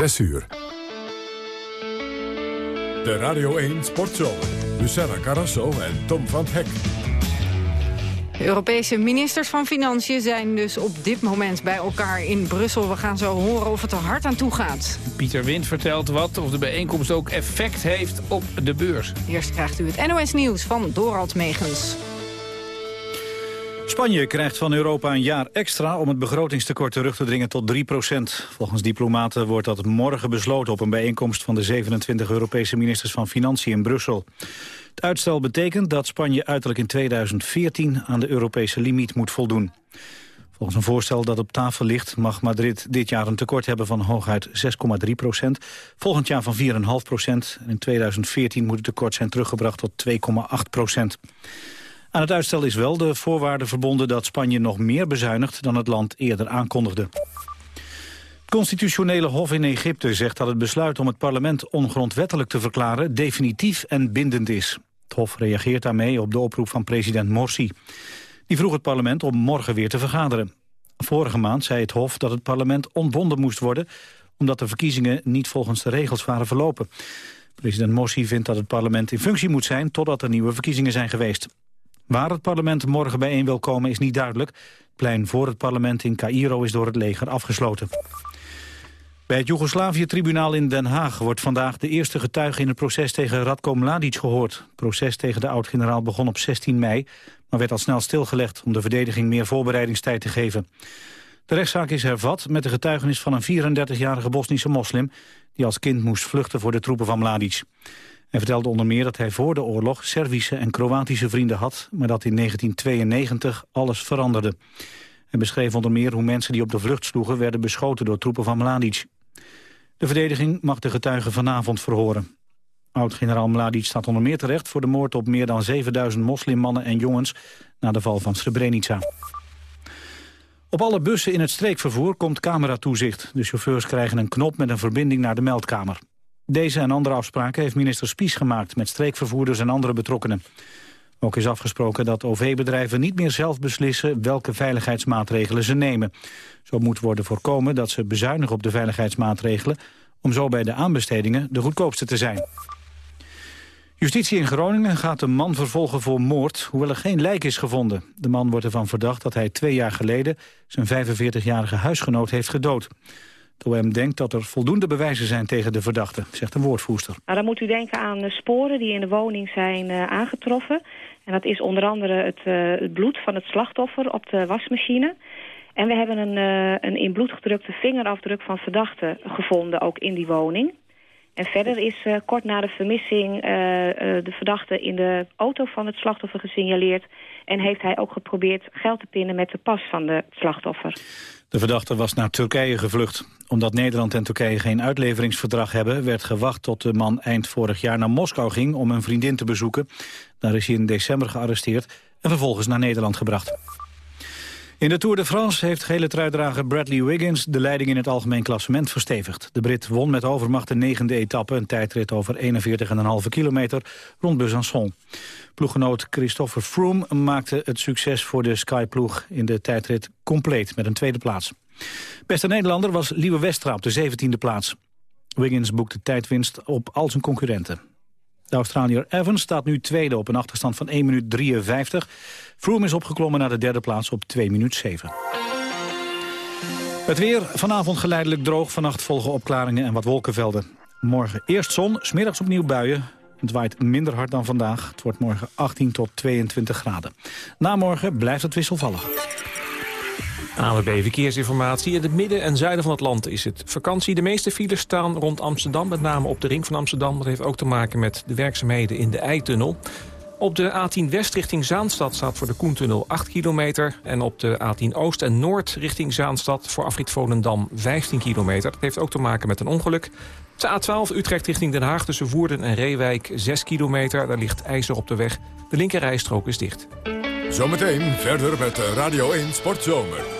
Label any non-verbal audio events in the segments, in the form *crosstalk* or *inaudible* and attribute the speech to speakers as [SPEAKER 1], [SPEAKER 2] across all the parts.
[SPEAKER 1] 6 uur. De Radio 1 Sportshow. Luciana Carrasso en Tom van Hek.
[SPEAKER 2] De Europese ministers van Financiën zijn dus op dit moment bij elkaar in Brussel. We gaan zo horen of het er hard aan toe gaat.
[SPEAKER 3] Pieter Wind vertelt wat of de bijeenkomst ook effect heeft op de beurs.
[SPEAKER 2] Eerst krijgt u het NOS Nieuws van Dorald Megens.
[SPEAKER 4] Spanje krijgt van Europa een jaar extra om het begrotingstekort terug te dringen tot 3% Volgens diplomaten wordt dat morgen besloten op een bijeenkomst van de 27 Europese ministers van Financiën in Brussel. Het uitstel betekent dat Spanje uiterlijk in 2014 aan de Europese limiet moet voldoen. Volgens een voorstel dat op tafel ligt mag Madrid dit jaar een tekort hebben van hooguit 6,3 procent. Volgend jaar van 4,5 procent. In 2014 moet het tekort zijn teruggebracht tot 2,8 procent. Aan het uitstel is wel de voorwaarde verbonden dat Spanje nog meer bezuinigt dan het land eerder aankondigde. Het constitutionele hof in Egypte zegt dat het besluit om het parlement ongrondwettelijk te verklaren definitief en bindend is. Het hof reageert daarmee op de oproep van president Morsi. Die vroeg het parlement om morgen weer te vergaderen. Vorige maand zei het hof dat het parlement ontbonden moest worden... omdat de verkiezingen niet volgens de regels waren verlopen. President Morsi vindt dat het parlement in functie moet zijn... totdat er nieuwe verkiezingen zijn geweest. Waar het parlement morgen bijeen wil komen is niet duidelijk. Het plein voor het parlement in Cairo is door het leger afgesloten. Bij het Joegoslavië-tribunaal in Den Haag wordt vandaag de eerste getuige in het proces tegen Radko Mladic gehoord. Het proces tegen de oud-generaal begon op 16 mei, maar werd al snel stilgelegd om de verdediging meer voorbereidingstijd te geven. De rechtszaak is hervat met de getuigenis van een 34-jarige Bosnische moslim die als kind moest vluchten voor de troepen van Mladic. Hij vertelde onder meer dat hij voor de oorlog Servische en Kroatische vrienden had... maar dat in 1992 alles veranderde. Hij beschreef onder meer hoe mensen die op de vlucht sloegen... werden beschoten door troepen van Mladic. De verdediging mag de getuigen vanavond verhoren. Oud-generaal Mladic staat onder meer terecht voor de moord op meer dan 7000 moslimmannen en jongens na de val van Srebrenica. Op alle bussen in het streekvervoer komt cameratoezicht. De chauffeurs krijgen een knop met een verbinding naar de meldkamer. Deze en andere afspraken heeft minister Spies gemaakt... met streekvervoerders en andere betrokkenen. Ook is afgesproken dat OV-bedrijven niet meer zelf beslissen... welke veiligheidsmaatregelen ze nemen. Zo moet worden voorkomen dat ze bezuinigen op de veiligheidsmaatregelen... om zo bij de aanbestedingen de goedkoopste te zijn. Justitie in Groningen gaat een man vervolgen voor moord... hoewel er geen lijk is gevonden. De man wordt ervan verdacht dat hij twee jaar geleden... zijn 45-jarige huisgenoot heeft gedood. Het OM denkt dat er voldoende bewijzen zijn tegen de verdachte, zegt een woordvoerster.
[SPEAKER 5] Nou, dan moet u denken aan sporen die in de woning zijn uh, aangetroffen. En dat is onder andere het, uh, het, bloed van het slachtoffer op de wasmachine. En we hebben een, uh, een in bloed gedrukte vingerafdruk van verdachte gevonden, ook in die woning. En verder is kort na de vermissing de verdachte in de auto van het slachtoffer gesignaleerd... en heeft hij ook geprobeerd geld te pinnen met de pas van de slachtoffer.
[SPEAKER 4] De verdachte was naar Turkije gevlucht. Omdat Nederland en Turkije geen uitleveringsverdrag hebben... werd gewacht tot de man eind vorig jaar naar Moskou ging... om een vriendin te bezoeken. Daar is hij in december gearresteerd en vervolgens naar Nederland gebracht. In de Tour de France heeft gele truidrager Bradley Wiggins... de leiding in het algemeen klassement verstevigd. De Brit won met overmacht de negende etappe... een tijdrit over 41,5 kilometer rond Besançon. Ploeggenoot Christopher Froome maakte het succes voor de Sky-ploeg... in de tijdrit compleet met een tweede plaats. Beste Nederlander was Lieve Westra op de 17e plaats. Wiggins boekte tijdwinst op al zijn concurrenten. De Australiër Evans staat nu tweede op een achterstand van 1 minuut 53. Froome is opgeklommen naar de derde plaats op 2 minuut 7. Het weer vanavond geleidelijk droog. Vannacht volgen opklaringen en wat wolkenvelden. Morgen eerst zon, smiddags opnieuw buien. Het waait minder hard dan vandaag. Het wordt morgen 18 tot 22 graden. Na morgen blijft het wisselvallig.
[SPEAKER 6] ANWB Verkeersinformatie. In het midden en zuiden van het land is het vakantie. De meeste files staan rond Amsterdam, met name op de ring van Amsterdam. Dat heeft ook te maken met de werkzaamheden in de Eitunnel. Op de A10 West richting Zaanstad staat voor de Koentunnel 8 kilometer. En op de A10 Oost en Noord richting Zaanstad voor afrit Volendam 15 kilometer. Dat heeft ook te maken met een ongeluk. De A12 Utrecht richting Den Haag tussen Woerden en Reewijk 6 kilometer. Daar ligt ijzer op de weg. De linkerrijstrook is dicht.
[SPEAKER 1] Zometeen verder met Radio 1 Sportzomer.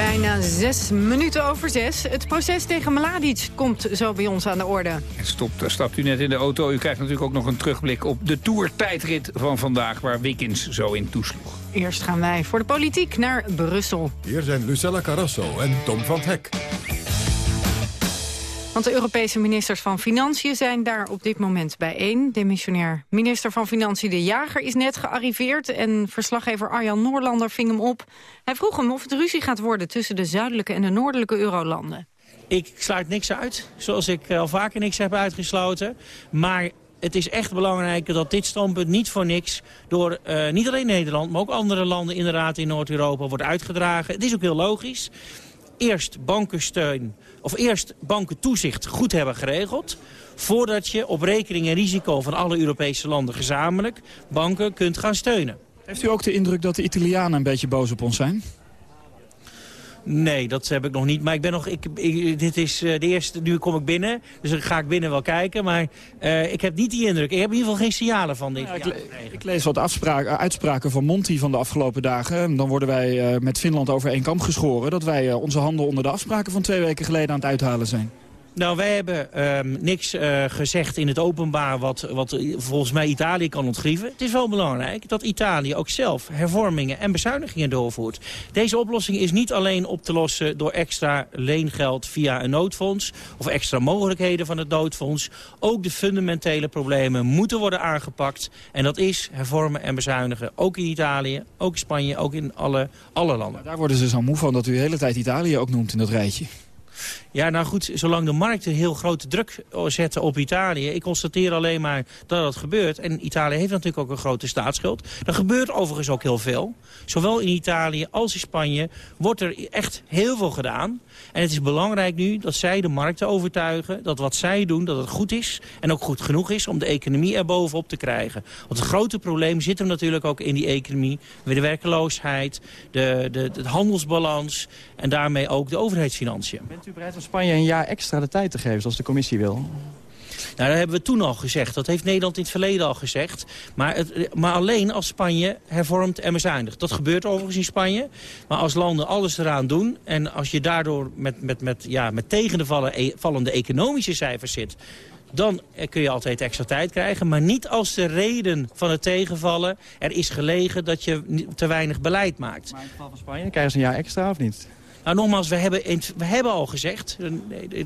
[SPEAKER 2] Bijna zes minuten over zes. Het proces tegen Mladic komt zo bij ons aan de orde.
[SPEAKER 3] En stopt, stapt u net in de auto. U krijgt natuurlijk ook nog een terugblik op de Tour-tijdrit van vandaag... waar Wiggins zo in toesloeg.
[SPEAKER 2] Eerst gaan wij voor de politiek naar Brussel.
[SPEAKER 1] Hier zijn Lucella Carrasso en Tom van Hek.
[SPEAKER 2] Want de Europese ministers van Financiën zijn daar op dit moment bijeen. Demissionair minister van Financiën De Jager is net gearriveerd... en verslaggever Arjan Noorlander ving hem op. Hij vroeg hem of het ruzie gaat worden tussen de zuidelijke en de noordelijke eurolanden.
[SPEAKER 7] Ik sluit niks uit, zoals ik al vaker niks heb uitgesloten. Maar het is echt belangrijk dat dit standpunt niet voor niks... door uh, niet alleen Nederland, maar ook andere landen inderdaad in Noord-Europa wordt uitgedragen. Het is ook heel logisch. Eerst bankensteun of eerst bankentoezicht goed hebben geregeld... voordat je op rekening en risico van alle Europese landen gezamenlijk banken kunt gaan steunen.
[SPEAKER 8] Heeft u ook de indruk dat de Italianen een beetje boos op ons zijn?
[SPEAKER 7] Nee, dat heb ik nog niet. Maar ik ben nog. Ik, dit is uh, de eerste. Nu kom ik binnen. Dus dan ga ik binnen wel kijken. Maar uh, ik heb niet die indruk. Ik heb in ieder geval geen signalen van dit. Ja,
[SPEAKER 8] ik, le ik, lees wat afspraken, uitspraken van Monti van de afgelopen dagen. Dan worden wij uh, met Finland over één kamp geschoren. Dat wij onze handen onder de afspraken van twee weken geleden aan het uithalen zijn.
[SPEAKER 7] Nou, wij hebben um, niks uh, gezegd in het openbaar wat, wat volgens mij Italië kan ontgrieven. Het is wel belangrijk dat Italië ook zelf hervormingen en bezuinigingen doorvoert. Deze oplossing is niet alleen op te lossen door extra leengeld via een noodfonds... of extra mogelijkheden van het noodfonds. Ook de fundamentele problemen moeten worden aangepakt. En dat is hervormen en bezuinigen. Ook in Italië, ook in Spanje, ook in alle, alle landen.
[SPEAKER 8] Daar worden ze zo moe van dat u de hele tijd Italië ook noemt in dat rijtje.
[SPEAKER 7] Ja, nou goed, zolang de markten heel grote druk zetten op Italië... ik constateer alleen maar dat dat gebeurt. En Italië heeft natuurlijk ook een grote staatsschuld. Er gebeurt overigens ook heel veel. Zowel in Italië als in Spanje wordt er echt heel veel gedaan. En het is belangrijk nu dat zij de markten overtuigen... dat wat zij doen, dat het goed is en ook goed genoeg is... om de economie er bovenop te krijgen. Want het grote probleem zit hem natuurlijk ook in die economie. Met de werkeloosheid, de, de handelsbalans en daarmee ook de overheidsfinanciën.
[SPEAKER 8] U bereid om Spanje een jaar extra de tijd te geven, zoals de commissie wil?
[SPEAKER 7] Nou, dat hebben we toen al gezegd. Dat heeft Nederland in het verleden al gezegd. Maar, het, maar alleen als Spanje hervormt en bezuinigt. Dat gebeurt overigens in Spanje. Maar als landen alles eraan doen... en als je daardoor met, met, met, ja, met tegen de vallen, e, vallende economische cijfers zit dan kun je altijd extra tijd krijgen. Maar niet als de reden van het tegenvallen er is gelegen dat je te weinig beleid maakt.
[SPEAKER 8] Maar in het geval van Spanje krijgen ze een jaar extra of niet?
[SPEAKER 7] Nou, nogmaals, we hebben, we hebben al gezegd,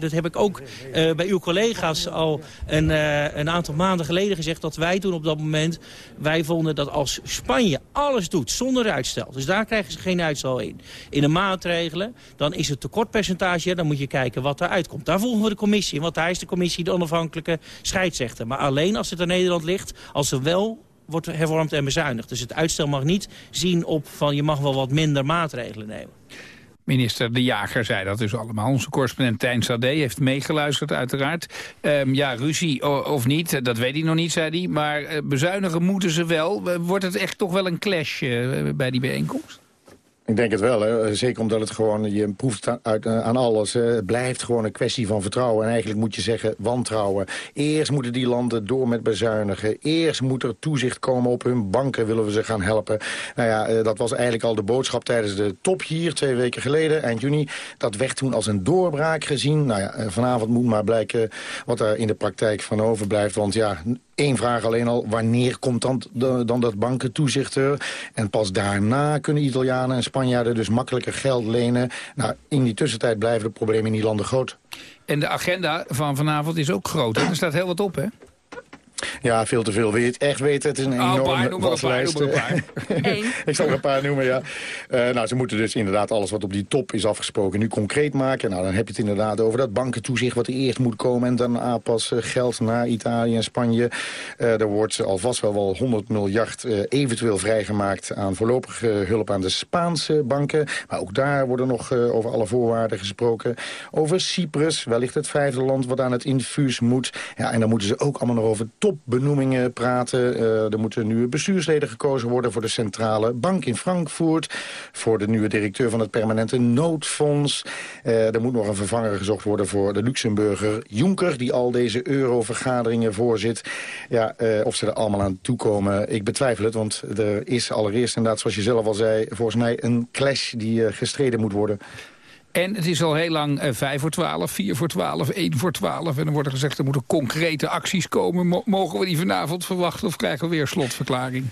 [SPEAKER 7] dat heb ik ook uh, bij uw collega's al een, uh, een aantal maanden geleden gezegd, dat wij toen op dat moment, wij vonden dat als Spanje alles doet zonder uitstel, dus daar krijgen ze geen uitstel in, in de maatregelen, dan is het tekortpercentage, dan moet je kijken wat eruit komt. Daar volgen we de commissie, want daar is de commissie de onafhankelijke scheidsrechter. Maar alleen als het aan Nederland ligt, als er wel wordt hervormd en bezuinigd. Dus het uitstel mag niet zien op van je mag wel wat minder maatregelen nemen.
[SPEAKER 3] Minister De Jager zei dat dus allemaal. Onze correspondent Tijn Sade heeft meegeluisterd uiteraard. Um, ja, ruzie of niet, dat weet hij nog niet, zei hij. Maar uh, bezuinigen moeten ze wel. Wordt het echt toch wel een clash bij die bijeenkomst?
[SPEAKER 9] Ik denk het wel, hè. zeker omdat het gewoon, je proeft uit, eh, aan alles. Het blijft gewoon een kwestie van vertrouwen. En eigenlijk moet je zeggen wantrouwen. Eerst moeten die landen door met bezuinigen. Eerst moet er toezicht komen op hun banken, willen we ze gaan helpen. Nou ja, eh, dat was eigenlijk al de boodschap tijdens de top hier, twee weken geleden, eind juni. Dat werd toen als een doorbraak gezien. Nou ja, vanavond moet maar blijken wat er in de praktijk van overblijft. Want ja, Eén vraag alleen al, wanneer komt dan, dan dat bankentoezicht er? En pas daarna kunnen Italianen en Spanjaarden dus makkelijker geld lenen. Nou, in die tussentijd blijven de problemen in die landen groot.
[SPEAKER 3] En de agenda van vanavond is ook groot. Er staat heel wat op, hè?
[SPEAKER 9] Ja, veel te veel. Wil je het echt weten? Het is een enorme
[SPEAKER 3] oh, waslijst. *laughs*
[SPEAKER 9] ik zal er een paar noemen, ja. Uh, nou, ze moeten dus inderdaad alles wat op die top is afgesproken nu concreet maken. Nou, dan heb je het inderdaad over dat bankentoezicht wat eerst moet komen... en dan aanpassen geld naar Italië en Spanje. Uh, er wordt alvast wel wel 100 miljard uh, eventueel vrijgemaakt... aan voorlopige hulp aan de Spaanse banken. Maar ook daar worden nog over alle voorwaarden gesproken. Over Cyprus, wellicht het vijfde land wat aan het infuus moet. Ja, en dan moeten ze ook allemaal nog over topbenoemingen praten. Uh, er moeten nieuwe bestuursleden gekozen worden voor de centrale bank in Frankfurt. Voor de nieuwe directeur van het permanente noodfonds. Uh, er moet nog een vervanger gezocht worden voor de Luxemburger Juncker... die al deze eurovergaderingen voorzit. Ja, uh, of ze er allemaal aan toekomen, ik betwijfel het. Want er is allereerst inderdaad, zoals je zelf al zei... volgens mij een clash die gestreden moet worden.
[SPEAKER 3] En het is al heel lang eh, 5 voor 12, 4 voor 12, 1 voor 12. En dan wordt er gezegd er moeten concrete acties komen. mogen we die vanavond verwachten of krijgen we weer slotverklaring?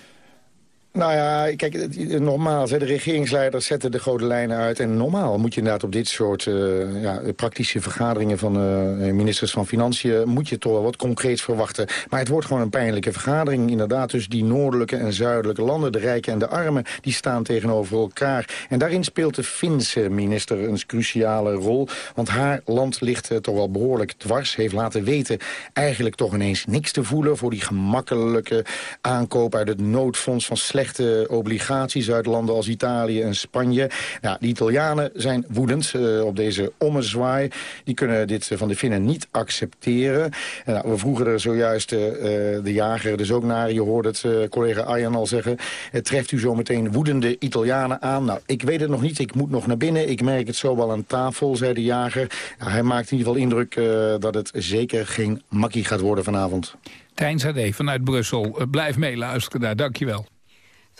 [SPEAKER 9] Nou ja, kijk, normaal, de regeringsleiders zetten de grote lijnen uit. En normaal moet je inderdaad op dit soort uh, ja, praktische vergaderingen van uh, ministers van Financiën... moet je toch wel wat concreets verwachten. Maar het wordt gewoon een pijnlijke vergadering. Inderdaad, dus die noordelijke en zuidelijke landen, de rijken en de armen... die staan tegenover elkaar. En daarin speelt de Finse minister een cruciale rol. Want haar land ligt uh, toch wel behoorlijk dwars. Heeft laten weten eigenlijk toch ineens niks te voelen... voor die gemakkelijke aankoop uit het noodfonds van slecht slechte obligaties uit landen als Italië en Spanje. Nou, de Italianen zijn woedend uh, op deze ommezwaai. Die kunnen dit van de Finnen niet accepteren. En, nou, we vroegen er zojuist uh, de jager dus ook naar. Je hoorde het collega Arjan al zeggen. Het treft u zo meteen woedende Italianen aan? Nou, ik weet het nog niet. Ik moet nog naar binnen. Ik merk het zo wel aan tafel, zei de jager. Nou, hij maakt in ieder geval indruk dat het zeker geen makkie gaat worden vanavond.
[SPEAKER 3] Tijn Zade vanuit Brussel. Blijf meeluisteren daar. Dankjewel.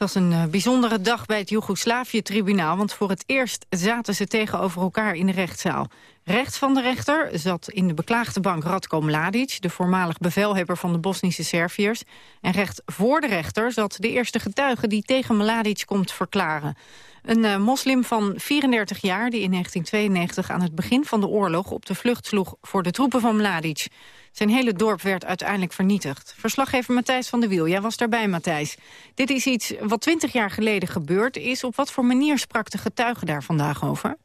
[SPEAKER 2] Het was een uh, bijzondere dag bij het Joegoslavië-tribunaal... want voor het eerst zaten ze tegenover elkaar in de rechtszaal. Rechts van de rechter zat in de beklaagde bank Radko Mladic... de voormalig bevelhebber van de Bosnische Serviërs. En recht voor de rechter zat de eerste getuige... die tegen Mladic komt verklaren. Een uh, moslim van 34 jaar die in 1992 aan het begin van de oorlog... op de vlucht sloeg voor de troepen van Mladic... Zijn hele dorp werd uiteindelijk vernietigd. Verslaggever Matthijs van der Wiel, jij was daarbij, Matthijs. Dit is iets wat twintig jaar geleden gebeurd is. Op wat voor manier sprak de getuige daar vandaag over?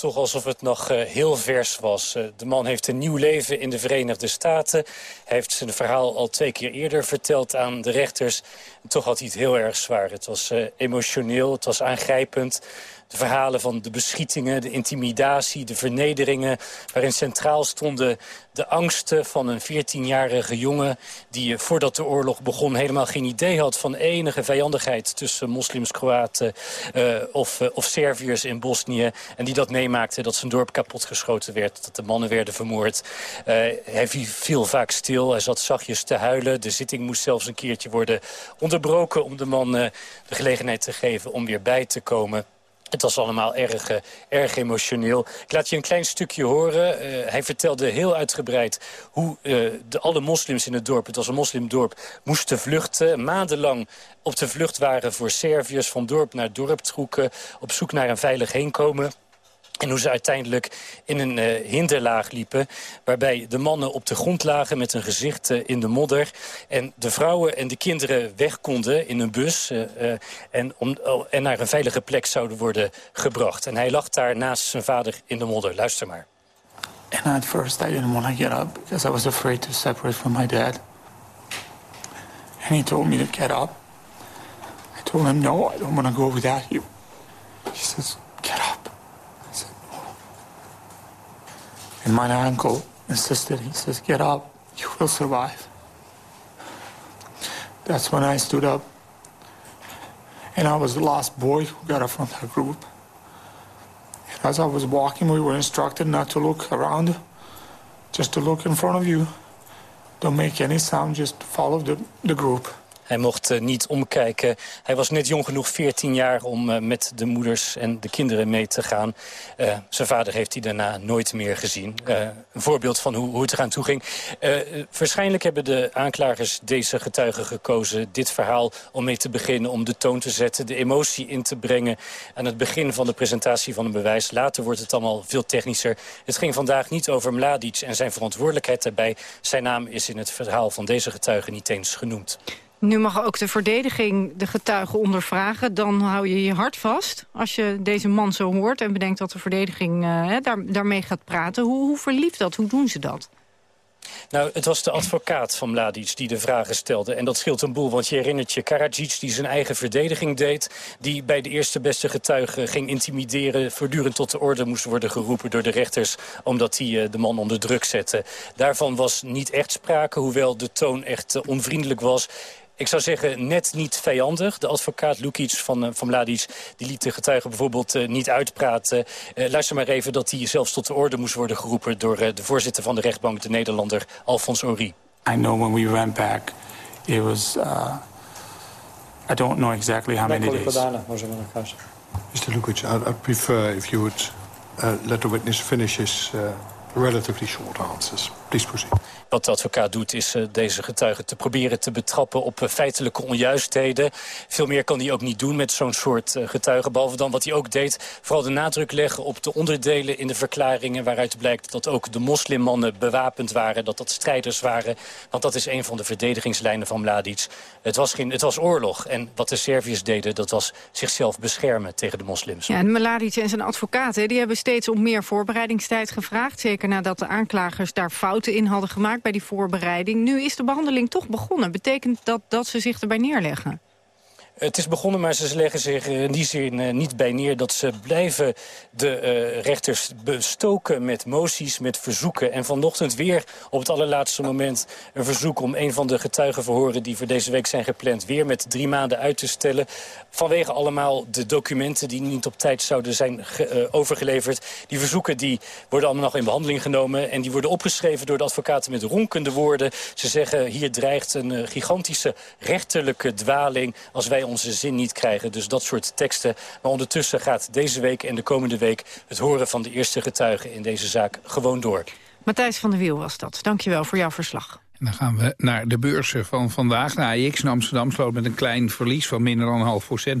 [SPEAKER 10] toch alsof het nog uh, heel vers was. Uh, de man heeft een nieuw leven in de Verenigde Staten. Hij heeft zijn verhaal al twee keer eerder verteld aan de rechters. Toch had hij het heel erg zwaar. Het was uh, emotioneel, het was aangrijpend de verhalen van de beschietingen, de intimidatie, de vernederingen... waarin centraal stonden de angsten van een 14-jarige jongen... die voordat de oorlog begon helemaal geen idee had van enige vijandigheid... tussen moslims, Kroaten uh, of, uh, of Serviërs in Bosnië. En die dat meemaakte, dat zijn dorp kapotgeschoten werd... dat de mannen werden vermoord. Hij viel vaak stil, hij zat zachtjes te huilen. De zitting moest zelfs een keertje worden onderbroken... om de man de gelegenheid te geven om weer bij te komen... Het was allemaal erg, uh, erg emotioneel. Ik laat je een klein stukje horen. Uh, hij vertelde heel uitgebreid hoe uh, de, alle moslims in het dorp... het was een moslimdorp, moesten vluchten. Maandenlang op de vlucht waren voor Serviërs van dorp naar dorp troeken... op zoek naar een veilig heenkomen... En hoe ze uiteindelijk in een uh, hinderlaag liepen... waarbij de mannen op de grond lagen met hun gezicht uh, in de modder... en de vrouwen en de kinderen weg konden in een bus... Uh, en, om, en naar een veilige plek zouden worden gebracht. En hij lag daar naast zijn vader in de modder. Luister maar.
[SPEAKER 11] And at first I didn't want to get up... because I was afraid to separate from my dad. And he told me to get up. I told him, no, I don't want to go without you. He says, get up. And my uncle insisted, he says, get up, you will survive. That's when I stood up. And I was the last boy who got up from that group. And as I was walking, we were instructed not to look around, just to look in front of you. Don't make any sound, just follow the, the group.
[SPEAKER 10] Hij mocht uh, niet omkijken. Hij was net jong genoeg, 14 jaar, om uh, met de moeders en de kinderen mee te gaan. Uh, zijn vader heeft hij daarna nooit meer gezien. een voorbeeld van hoe, hoe het eraan toe ging. waarschijnlijk hebben de aanklagers deze getuigen gekozen... dit verhaal om mee te beginnen, om de toon te zetten... de emotie in te brengen aan het begin van de presentatie van een bewijs. Later wordt het allemaal veel technischer. Het ging vandaag niet over Mladic en zijn verantwoordelijkheid daarbij. Zijn naam is in het verhaal van deze getuigen niet eens genoemd.
[SPEAKER 2] Nu mag ook de verdediging de getuigen ondervragen. Dan hou je je hart vast als je deze man zo hoort... en bedenkt dat de verdediging daar, daarmee gaat praten. Hoe, hoe verliep dat? Hoe doen ze dat?
[SPEAKER 10] Nou, het was de advocaat van Mladic die de vragen stelde. En dat scheelt een boel, want je herinnert je Karadzic die zijn eigen verdediging deed. Die bij de eerste beste getuige ging intimideren. Voortdurend tot de orde moest worden geroepen door de rechters. Omdat hij uh, de man onder druk zette. Daarvan was niet echt sprake, hoewel de toon echt uh, onvriendelijk was ik zou zeggen, net niet vijandig. De advocaat Lukic van, uh, van Mladic die liet de getuigen bijvoorbeeld uh, niet uitpraten. Uh, luister maar even dat hij zelfs tot de orde moest worden geroepen... door de voorzitter van de rechtbank, de Nederlander Alfons Ori.
[SPEAKER 11] I know when we went back, it was... Uh, I don't know exactly how many days.
[SPEAKER 12] Mr. Lukic, I, I prefer if you would uh, let the witness finish his uh, relatively short answers. Please proceed.
[SPEAKER 10] Wat de advocaat doet is uh, deze getuigen te proberen te betrappen op uh, feitelijke onjuistheden. Veel meer kan hij ook niet doen met zo'n soort uh, getuigen. Behalve dan wat hij ook deed, vooral de nadruk leggen op de onderdelen in de verklaringen... waaruit blijkt dat ook de moslimmannen bewapend waren, dat dat strijders waren. Want dat is een van de verdedigingslijnen van Mladic. Het was, geen, het was oorlog en wat de Serviërs deden, dat was zichzelf beschermen tegen de moslims.
[SPEAKER 2] Ja, en Mladic en zijn advocaten die hebben steeds om meer voorbereidingstijd gevraagd. Zeker nadat de aanklagers daar fouten in hadden gemaakt bij die voorbereiding. Nu is de behandeling toch begonnen. Betekent dat dat ze zich erbij neerleggen?
[SPEAKER 10] Het is begonnen, maar ze leggen zich in die zin uh, niet bij neer... dat ze blijven de uh, rechters bestoken met moties, met verzoeken. En vanochtend weer op het allerlaatste moment een verzoek... om een van de getuigenverhoren die voor deze week zijn gepland... weer met drie maanden uit te stellen. Vanwege allemaal de documenten die niet op tijd zouden zijn overgeleverd. Die verzoeken die worden allemaal nog in behandeling genomen... en die worden opgeschreven door de advocaten met ronkende woorden. Ze zeggen, hier dreigt een gigantische rechterlijke dwaling... als wij onze zin niet krijgen. Dus dat soort teksten. Maar ondertussen gaat deze week en de komende week... het horen van de eerste getuigen in deze zaak gewoon door.
[SPEAKER 2] Matthijs van der Wiel was dat. Dankjewel voor jouw verslag.
[SPEAKER 3] En dan gaan we naar de beurzen van vandaag. De AX in Amsterdam sloot met een klein verlies van minder dan een half procent,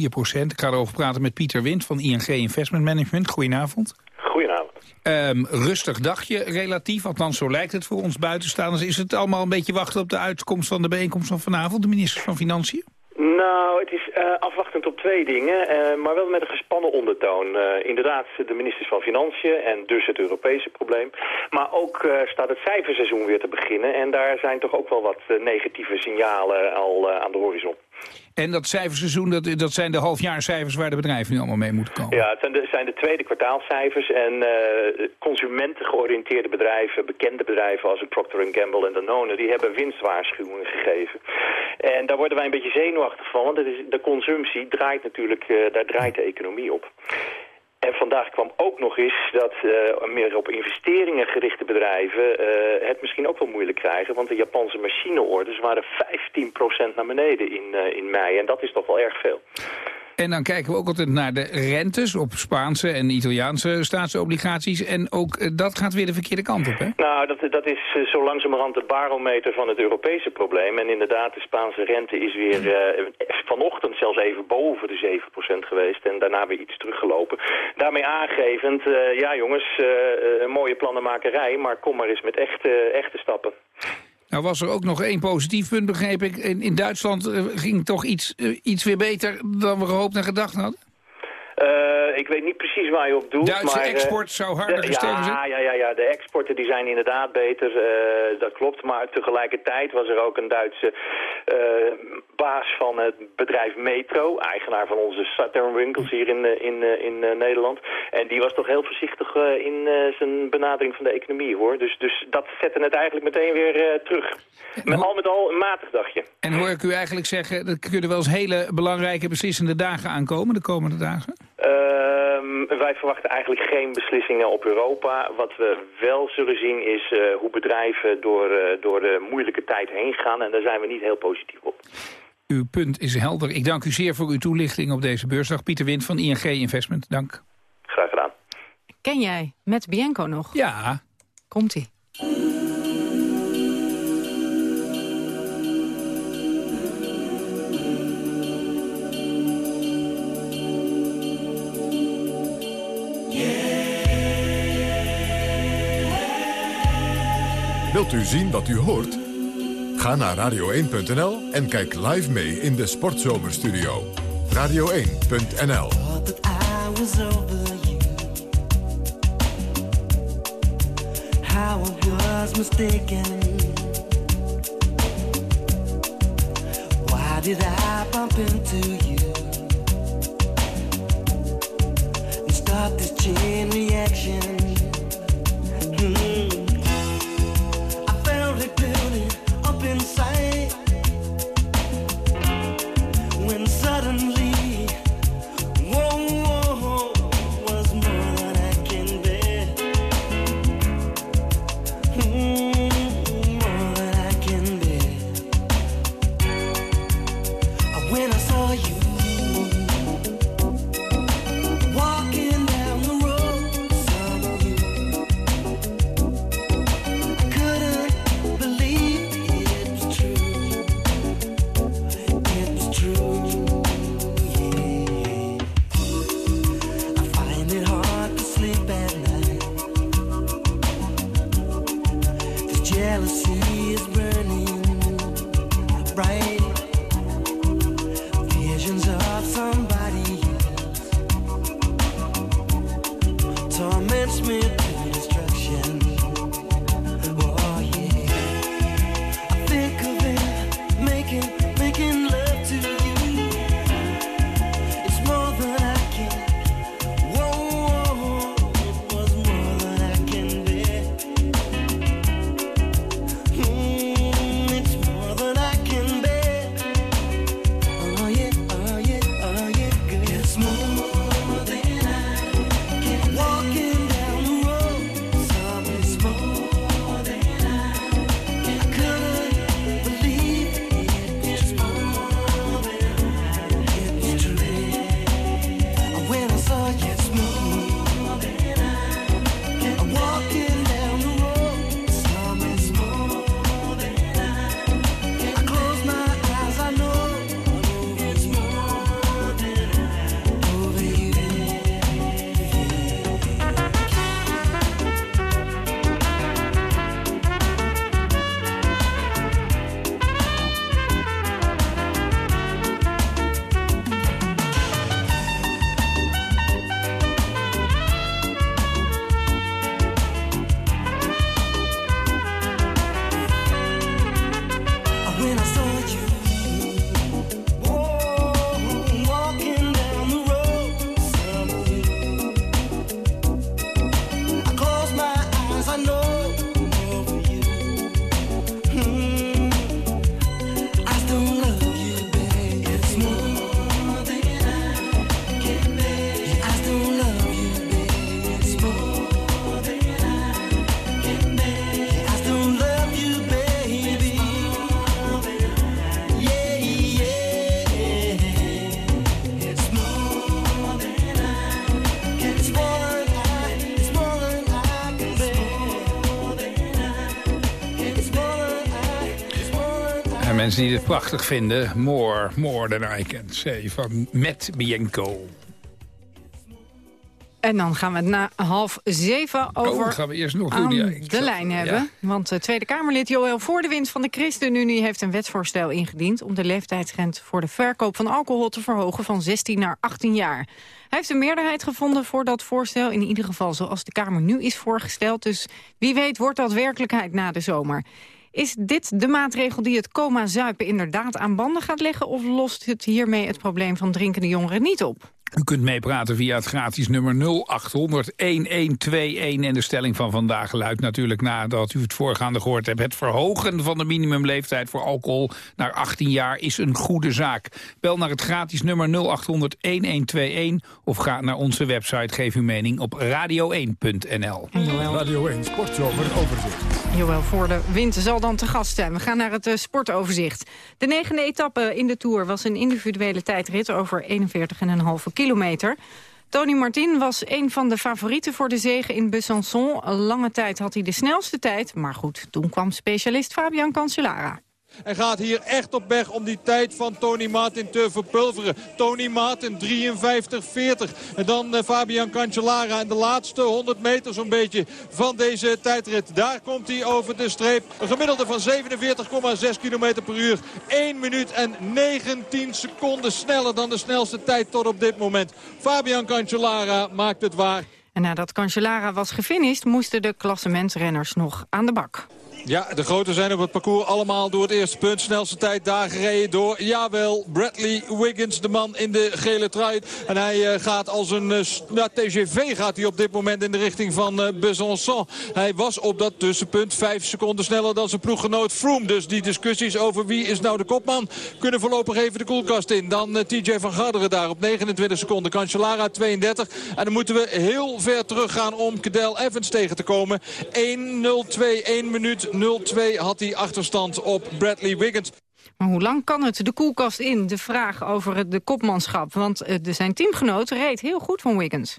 [SPEAKER 3] 0,4 procent. Ik ga erover praten met Pieter Wind van ING Investment Management. Goedenavond.
[SPEAKER 13] Goedenavond.
[SPEAKER 3] Um, rustig dagje relatief, althans zo lijkt het voor ons buitenstaanders. Is het allemaal een beetje wachten op de uitkomst van de bijeenkomst van vanavond, de minister van Financiën?
[SPEAKER 13] Nou, het is uh, afwachtend op twee dingen, uh, maar wel met een gespannen ondertoon. Uh, inderdaad, de ministers van Financiën en dus het Europese probleem. Maar ook staat het cijferseizoen weer te beginnen en daar zijn toch ook wel wat negatieve signalen al aan de horizon.
[SPEAKER 3] En dat cijferseizoen, dat, dat zijn de halfjaarcijfers waar de bedrijven nu allemaal mee moeten komen?
[SPEAKER 13] Ja, het zijn de, zijn de tweede kwartaalcijfers en uh, consumentengeoriënteerde bedrijven, bekende bedrijven als Procter Gamble en Danone, die hebben winstwaarschuwingen gegeven. En daar worden wij een beetje zenuwachtig van, want is, de consumptie draait natuurlijk, uh, daar draait de economie op. En vandaag kwam ook nog eens dat uh, meer op investeringen gerichte bedrijven uh, het misschien ook wel moeilijk krijgen. Want de Japanse machineorders waren 15% naar beneden in, uh, in mei. En dat is toch wel erg veel.
[SPEAKER 3] En dan kijken we ook altijd naar de rentes op Spaanse en Italiaanse staatsobligaties. En ook dat gaat weer de verkeerde kant op, hè?
[SPEAKER 13] Nou, dat, dat is uh, zo langzamerhand de barometer van het Europese probleem. En inderdaad, de Spaanse rente is weer uh, vanochtend zelfs even boven de 7% geweest. En daarna weer iets teruggelopen. Daarmee aangevend, uh, ja jongens, een mooie plannenmakerij. Maar kom maar eens met echte, echte stappen.
[SPEAKER 3] Nou was er ook nog één positief punt, begreep ik. In, in Duitsland uh, ging toch iets, uh, iets weer beter dan we gehoopt en gedacht hadden?
[SPEAKER 13] Uh, ik weet niet precies waar je op doet.
[SPEAKER 3] Duitse
[SPEAKER 13] maar,
[SPEAKER 3] export zou harder gestegen zijn?
[SPEAKER 13] Ja, ja, ja, ja, de exporten die zijn inderdaad beter, dat klopt. Maar tegelijkertijd was er ook een Duitse baas van het bedrijf Metro, eigenaar van onze Saturn winkels hier in, in, in Nederland. En die was toch heel voorzichtig in zijn benadering van de economie, hoor. Dus, dus dat zette het eigenlijk meteen weer terug. Met al met al een matig dagje.
[SPEAKER 3] En hoor ik u eigenlijk zeggen, dat kunnen wel eens hele belangrijke beslissende dagen aankomen, de komende dagen?
[SPEAKER 13] Uh, wij verwachten eigenlijk geen beslissingen op Europa. Wat we wel zullen zien is uh, hoe bedrijven door, uh, door de moeilijke tijd heen gaan. En daar zijn we niet heel positief op.
[SPEAKER 3] Uw punt is helder. Ik dank u zeer voor uw toelichting op deze beursdag. Pieter Wind van ING Investment, dank.
[SPEAKER 13] Graag gedaan.
[SPEAKER 2] Ken jij met Bianco nog?
[SPEAKER 3] Ja.
[SPEAKER 2] Komt-ie.
[SPEAKER 1] Wilt u zien wat u hoort? Ga naar radio1.nl en kijk live mee in de Sportzomerstudio. Radio1.nl How I was mistaken. Why did I bump into you? Start this chain reaction
[SPEAKER 3] mensen die het prachtig vinden. More, more than I can say van Matt Bianco.
[SPEAKER 2] En dan gaan we het na half zeven over
[SPEAKER 3] oh, gaan we eerst nog
[SPEAKER 2] aan de lijn hebben. Want de Tweede Kamerlid Joël Voordewind van de ChristenUnie... heeft een wetsvoorstel ingediend om de leeftijdsgrens voor de verkoop van alcohol te verhogen van 16 naar 18 jaar. Hij heeft een meerderheid gevonden voor dat voorstel, in ieder geval zoals de Kamer nu is voorgesteld. Dus wie weet wordt dat werkelijkheid na de zomer. Is dit de maatregel die het coma-zuipen inderdaad aan banden gaat leggen... of lost het hiermee het probleem van drinkende jongeren niet op?
[SPEAKER 3] U kunt meepraten via het gratis nummer 0800 1121. En de stelling van vandaag luidt natuurlijk nadat u het voorgaande gehoord hebt. Het verhogen van de minimumleeftijd voor alcohol naar 18 jaar is een goede zaak. Bel naar het gratis nummer 0800 1121 of ga naar onze website. Geef uw mening op radio1.nl.
[SPEAKER 1] Radio 1 Sportzomer overzicht.
[SPEAKER 2] Joël voor de wind zal dan te gast zijn. We gaan naar het uh, sportoverzicht. De negende etappe in de Tour was een individuele tijdrit over 41,5 kilometer. Tony Martin was een van de favorieten voor de zegen in Besançon. Lange tijd had hij de snelste tijd, maar goed, toen kwam specialist Fabian Cancellara.
[SPEAKER 14] En gaat hier echt op weg om die tijd van Tony Martin te verpulveren. Tony Martin 53-40. En dan uh, Fabian Cancellara in de laatste 100 meter zo'n beetje van deze tijdrit. Daar komt hij over de streep. Een gemiddelde van 47,6 km per uur. 1 minuut en 19 seconden sneller dan de snelste tijd tot op dit moment. Fabian Cancellara maakt het waar.
[SPEAKER 2] En nadat Cancellara was gefinished moesten de klassementsrenners nog aan de bak.
[SPEAKER 14] Ja, de grote zijn op het parcours allemaal door het eerste punt. Snelste tijd daar gereden door, jawel, Bradley Wiggins, de man in de gele trui. En hij uh, gaat als een nou, TGV gaat hij op dit moment in de richting van uh, Besançon. Hij was op dat tussenpunt vijf seconden sneller dan zijn ploeggenoot Froome. Dus die discussies over wie is nou de kopman kunnen voorlopig even de koelkast in. Dan TJ van Garderen daar op 29 seconden. Cancellara 32. En dan moeten we heel ver teruggaan om Cadel Evans tegen te komen. 1-0-2, 1 minuut 0-2 had hij achterstand op Bradley Wiggins.
[SPEAKER 2] Maar hoe lang kan het de koelkast in? De vraag over de kopmanschap. Want zijn teamgenoot reed heel goed van Wiggins.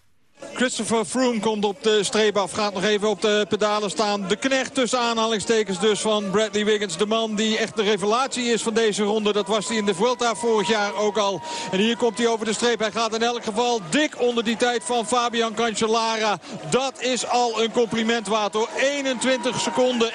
[SPEAKER 14] Christopher Froome komt op de streep af. Gaat nog even op de pedalen staan. De knecht tussen aanhalingstekens dus van Bradley Wiggins. De man die echt de revelatie is van deze ronde. Dat was hij in de Vuelta vorig jaar ook al. En hier komt hij over de streep. Hij gaat in elk geval dik onder die tijd van Fabian Cancellara. Dat is al een compliment waard hoor. 21 seconden,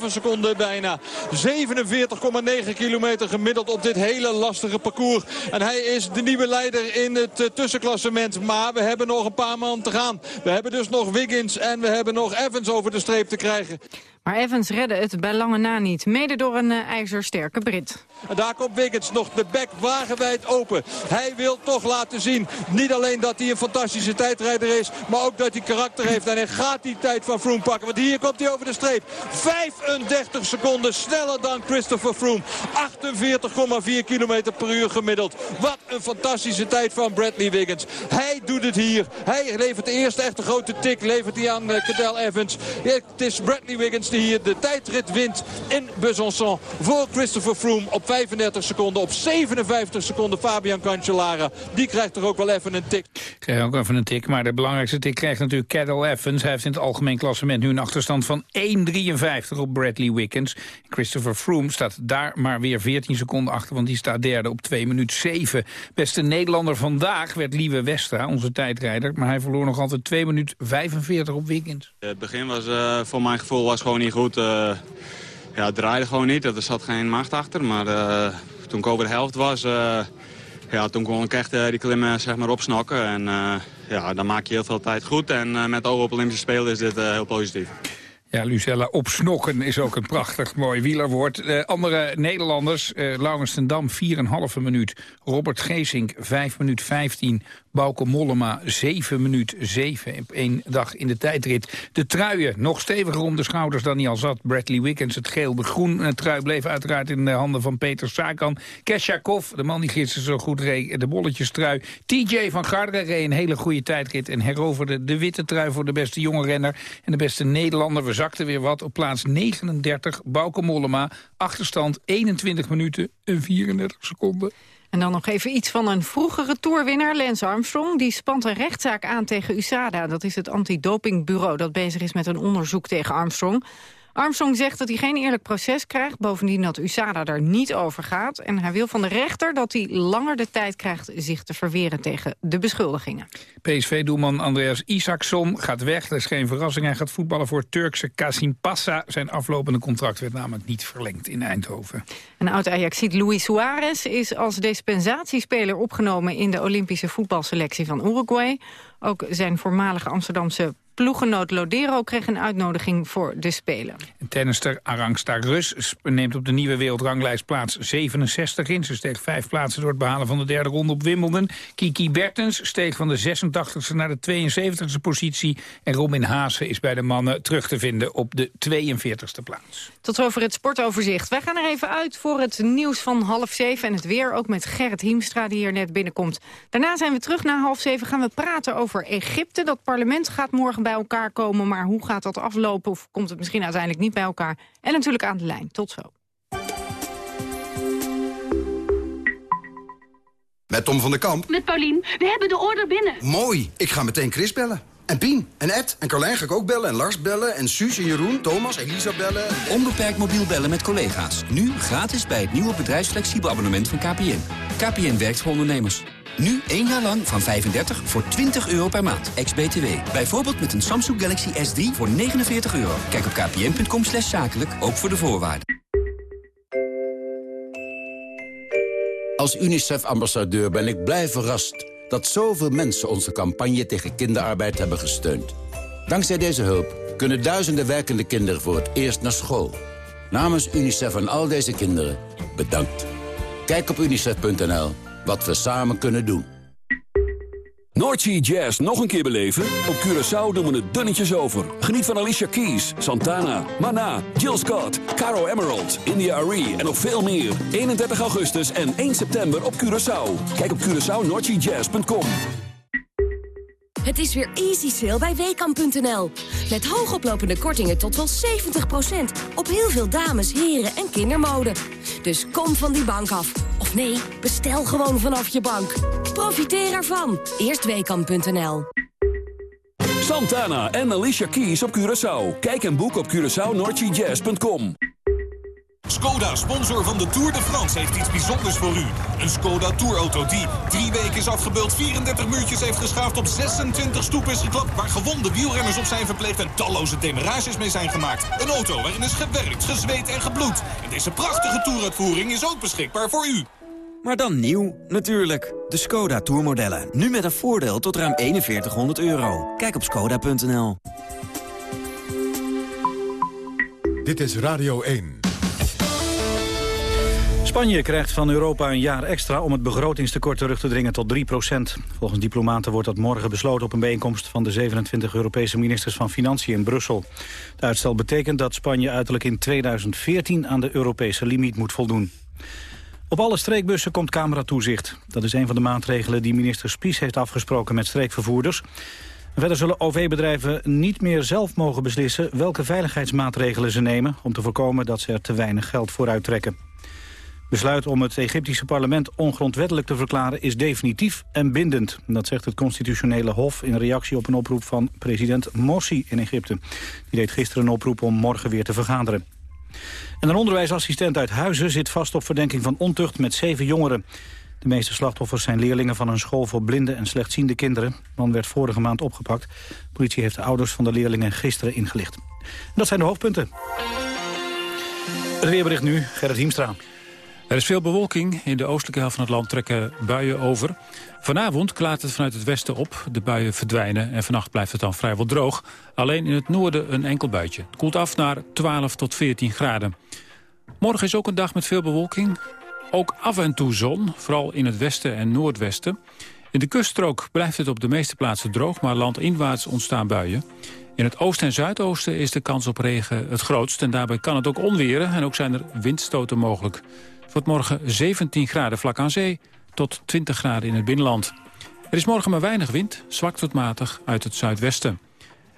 [SPEAKER 14] 21,5 seconden bijna. 47,9 kilometer gemiddeld op dit hele lastige parcours. En hij is de nieuwe leider in het uh, tussenklassement. Maar we hebben nog een paar man te gaan. We hebben dus nog Wiggins en we hebben nog Evans over de streep te krijgen.
[SPEAKER 2] Maar Evans redde het bij lange na niet. Mede door een uh, ijzersterke Brit.
[SPEAKER 14] En daar komt Wiggins nog de bek wagenwijd open. Hij wil toch laten zien. Niet alleen dat hij een fantastische tijdrijder is. Maar ook dat hij karakter heeft. En hij gaat die tijd van Froome pakken. Want hier komt hij over de streep. 35 seconden sneller dan Christopher Froome. 48,4 km per uur gemiddeld. Wat een fantastische tijd van Bradley Wiggins. Hij doet het hier. Hij levert de eerste echte grote tik. Levert hij aan uh, Cadel Evans. Het is Bradley Wiggins die hier de tijdrit wint in Besançon. Voor Christopher Froome op 35 seconden. Op 57 seconden Fabian Cancellara. Die krijgt toch ook wel even een tik.
[SPEAKER 3] Krijgt ook even een tik. Maar de belangrijkste tik krijgt natuurlijk Cadel Evans. Hij heeft in het algemeen klassement nu een achterstand van 1,53 op Bradley Wiggins. Christopher Froome staat daar maar weer 14 seconden achter. Want die staat derde op 2 minuten 7. Beste Nederlander vandaag werd Lieve Westra, onze tijdrijder. Maar hij verloor nog altijd 2 minuten 45 op Wiggins.
[SPEAKER 15] Het begin was uh, voor mijn gevoel was gewoon niet goed. Uh, ja, het draaide gewoon niet. Er zat geen macht achter. Maar uh, toen ik over de helft was, uh, ja, toen kon ik echt die klimmen zeg maar, opsnokken. En ja, dan maak je heel veel tijd goed. En met ogen op Olympische Spelen is dit heel positief.
[SPEAKER 3] Ja, Lucella, opsnokken is ook een prachtig mooi wielerwoord. Andere Nederlanders, uh, Laurens ten Dam 4,5 minuut. Robert Geesink 5 minuut 15. Bauke Mollema 7 minuut 7 op één dag in de tijdrit. De truien nog steviger om de schouders dan hij al zat. Bradley Wiggins, het geel. De groen trui bleef uiteraard in de handen van Peter Sagan. Keshakov, de man die gisteren zo goed reed, de bolletjes trui. TJ van Garderen reed een hele goede tijdrit en heroverde de witte trui voor de beste jonge renner. En de beste Nederlander, we zakten weer wat op plaats 39. Bauke Mollema, achterstand 21 minuten en 34 seconden.
[SPEAKER 2] En dan nog even iets van een vroegere toerwinnaar, Lance Armstrong. Die spant een rechtszaak aan tegen USADA. Dat is het antidopingbureau dat bezig is met een onderzoek tegen Armstrong. Armstrong zegt dat hij geen eerlijk proces krijgt. Bovendien dat USADA er niet over gaat. En hij wil van de rechter dat hij langer de tijd krijgt zich te verweren tegen de beschuldigingen.
[SPEAKER 3] PSV-doelman Andreas Isaacson gaat weg. Dat is geen verrassing. Hij gaat voetballen voor Turkse Kasim Passa. Zijn aflopende contract werd namelijk niet verlengd in Eindhoven.
[SPEAKER 2] En oud-Ajaxiet Luis Suarez is als dispensatiespeler opgenomen... in de Olympische voetbalselectie van Uruguay. Ook zijn voormalige Amsterdamse Ploegenoot Lodero kreeg een uitnodiging voor de Spelen.
[SPEAKER 3] Tennister Arangsta Rus neemt op de nieuwe wereldranglijst plaats 67 in. Ze steeg vijf plaatsen door het behalen van de derde ronde op Wimbledon. Kiki Bertens steeg van de 86e naar de 72e positie. En Robin Haase is bij de mannen terug te vinden op de 42e plaats.
[SPEAKER 2] Tot over het sportoverzicht. Wij gaan er even uit voor het nieuws van half zeven en het weer. Ook met Gerrit Hiemstra die hier net binnenkomt. Daarna zijn we terug na half zeven. Gaan we praten over Egypte. Dat parlement gaat morgen bij elkaar komen. Maar hoe gaat dat aflopen? Of komt het misschien uiteindelijk niet bij elkaar? En natuurlijk aan de lijn. Tot zo.
[SPEAKER 16] Met Tom van der Kamp.
[SPEAKER 17] Met Paulien. We hebben de order binnen.
[SPEAKER 16] Mooi. Ik ga meteen Chris bellen. En Pien, en Ed, en Carlijn ga ik ook bellen, en Lars bellen, en Suus, en Jeroen, Thomas, Elisa bellen.
[SPEAKER 18] Onbeperkt mobiel bellen met collega's. Nu gratis bij het nieuwe bedrijfsflexibel abonnement van KPN. KPN werkt voor ondernemers. Nu één jaar lang van 35 voor 20 euro per maand. Ex-BTW. Bijvoorbeeld met een Samsung Galaxy S3 voor 49 euro. Kijk op kpn.com slash zakelijk, ook voor de voorwaarden.
[SPEAKER 19] Als UNICEF-ambassadeur ben ik blij verrast dat zoveel mensen onze campagne tegen kinderarbeid hebben gesteund. Dankzij deze hulp kunnen duizenden werkende kinderen voor het eerst naar school. Namens UNICEF en al deze kinderen, bedankt. Kijk op unicef.nl wat we samen kunnen doen.
[SPEAKER 20] Noordsea Jazz nog een keer beleven? Op Curaçao doen we het dunnetjes over. Geniet van Alicia Keys, Santana, Mana, Jill Scott, Caro Emerald, India Arie en nog veel meer. 31 augustus en 1 september op Curaçao. Kijk op CuraçaoNoordseaJazz.com.
[SPEAKER 21] Het is weer easy sale bij WKAM.nl. Met hoogoplopende kortingen tot wel 70%. Op heel veel dames, heren en kindermode. Dus kom van die bank af. Nee, bestel gewoon vanaf je bank. Profiteer ervan. Eerst WKAM.nl.
[SPEAKER 20] Santana en Alicia Keys op Curaçao. Kijk en boek op CuraçaoNoordseaJazz.com.
[SPEAKER 22] Skoda, sponsor van de Tour de France, heeft iets bijzonders voor u. Een Skoda Tourauto die drie weken is afgebeeld, 34 muurtjes heeft geschaafd, op 26 stoepen is geklapt, waar gewonde wielrenners op zijn verpleegd en talloze demarages mee zijn gemaakt. Een auto waarin is gewerkt, gezweet en gebloed. En deze prachtige Touruitvoering is ook beschikbaar voor u.
[SPEAKER 23] Maar dan nieuw, natuurlijk. De Skoda Tourmodellen. Nu met een voordeel tot ruim 4100 euro. Kijk op skoda.nl.
[SPEAKER 24] Dit is Radio 1.
[SPEAKER 4] Spanje krijgt van Europa een jaar extra om het begrotingstekort terug te dringen tot 3% Volgens diplomaten wordt dat morgen besloten op een bijeenkomst van de 27 Europese ministers van Financiën in Brussel. Het uitstel betekent dat Spanje uiterlijk in 2014 aan de Europese limiet moet voldoen. Op alle streekbussen komt cameratoezicht. Dat is een van de maatregelen die minister Spies heeft afgesproken met streekvervoerders. Verder zullen OV-bedrijven niet meer zelf mogen beslissen welke veiligheidsmaatregelen ze nemen... om te voorkomen dat ze er te weinig geld voor uittrekken. Besluit om het Egyptische parlement ongrondwettelijk te verklaren is definitief en bindend. Dat zegt het constitutionele hof in reactie op een oproep van president Morsi in Egypte. Die deed gisteren een oproep om morgen weer te vergaderen. En een onderwijsassistent uit Huizen zit vast op verdenking van ontucht met zeven jongeren. De meeste slachtoffers zijn leerlingen van een school voor blinde en slechtziende kinderen. De man werd vorige maand opgepakt. De politie heeft de ouders van de leerlingen gisteren ingelicht. Dat zijn de hoofdpunten. Het weerbericht nu, Gerrit Hiemstra.
[SPEAKER 25] Er is veel bewolking. In de oostelijke helft van het land trekken buien over. Vanavond klaart het vanuit het westen op. De buien verdwijnen en vannacht blijft het dan vrijwel droog. Alleen in het noorden een enkel buitje. Het koelt af naar 12 tot 14 graden. Morgen is ook een dag met veel bewolking. Ook af en toe zon, vooral in het westen en noordwesten. In de kuststrook blijft het op de meeste plaatsen droog... maar landinwaarts ontstaan buien. In het oosten en zuidoosten is de kans op regen het grootst... en daarbij kan het ook onweren en ook zijn er windstoten mogelijk. Wordt morgen 17 graden vlak aan zee tot 20 graden in het binnenland. Er is morgen maar weinig wind, zwak tot matig uit het zuidwesten.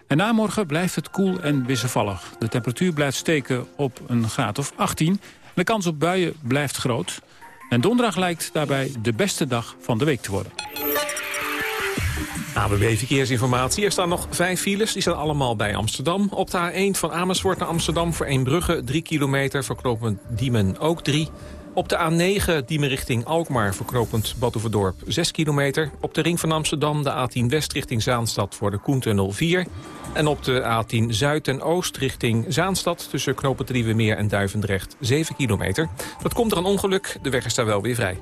[SPEAKER 25] En na morgen blijft het koel en wisselvallig. De temperatuur blijft steken op een graad of 18. De kans op buien blijft groot. En donderdag lijkt daarbij de beste dag van de week te worden.
[SPEAKER 6] ABB Verkeersinformatie. Er staan nog vijf files. Die staan allemaal bij Amsterdam. Op de A1 van Amersfoort naar Amsterdam voor Eembrugge 3 kilometer. Verknopend Diemen ook 3. Op de A9 Diemen richting Alkmaar verknopend Batuverdorp 6 kilometer. Op de ring van Amsterdam de A10 West richting Zaanstad voor de Koentunnel 4. En op de A10 Zuid en Oost richting Zaanstad... tussen Knopen Meer en Duivendrecht 7 kilometer. Dat komt er een ongeluk. De weg is daar wel weer vrij.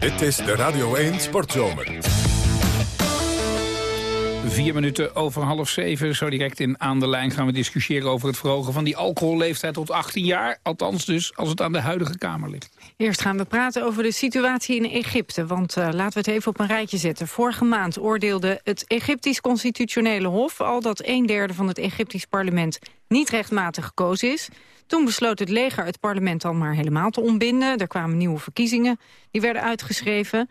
[SPEAKER 1] Dit is de Radio 1 Sportzomer.
[SPEAKER 3] Vier minuten over half zeven. Zo direct in Aan de Lijn gaan we discussiëren over het verhogen van die alcoholleeftijd tot 18 jaar. Althans dus als het aan de huidige Kamer ligt.
[SPEAKER 2] Eerst gaan we praten over de situatie in Egypte. Want uh, laten we het even op een rijtje zetten. Vorige maand oordeelde het Egyptisch Constitutionele Hof... al dat een derde van het Egyptisch parlement niet rechtmatig gekozen is. Toen besloot het leger het parlement dan maar helemaal te ontbinden. Er kwamen nieuwe verkiezingen, die werden uitgeschreven.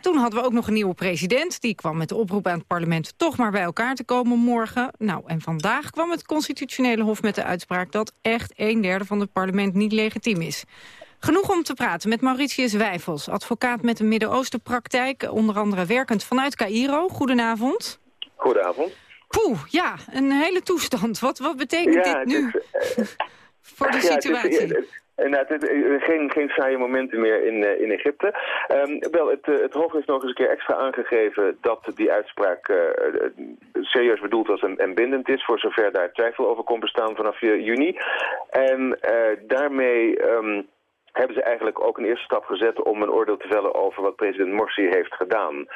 [SPEAKER 2] Toen hadden we ook nog een nieuwe president. Die kwam met de oproep aan het parlement toch maar bij elkaar te komen morgen. Nou, en vandaag kwam het constitutionele hof met de uitspraak... dat echt een derde van het parlement niet legitiem is. Genoeg om te praten met Mauritius Wijfels, advocaat met een Midden-Oosten-praktijk... onder andere werkend vanuit Cairo. Goedenavond.
[SPEAKER 26] Goedenavond.
[SPEAKER 2] Poeh, ja, een hele toestand. Wat, wat betekent dit nu eh, *laughs* voor de situatie?
[SPEAKER 26] Nou, geen, geen saaie momenten meer in, in Egypte. Um, wel, het, het Hof heeft nog eens een keer extra aangegeven dat die uitspraak serieus bedoeld was en, en, bindend is, voor zover daar twijfel over kon bestaan vanaf juni. En daarmee... Um, hebben ze eigenlijk ook een eerste stap gezet om een oordeel te vellen over wat president Morsi heeft gedaan.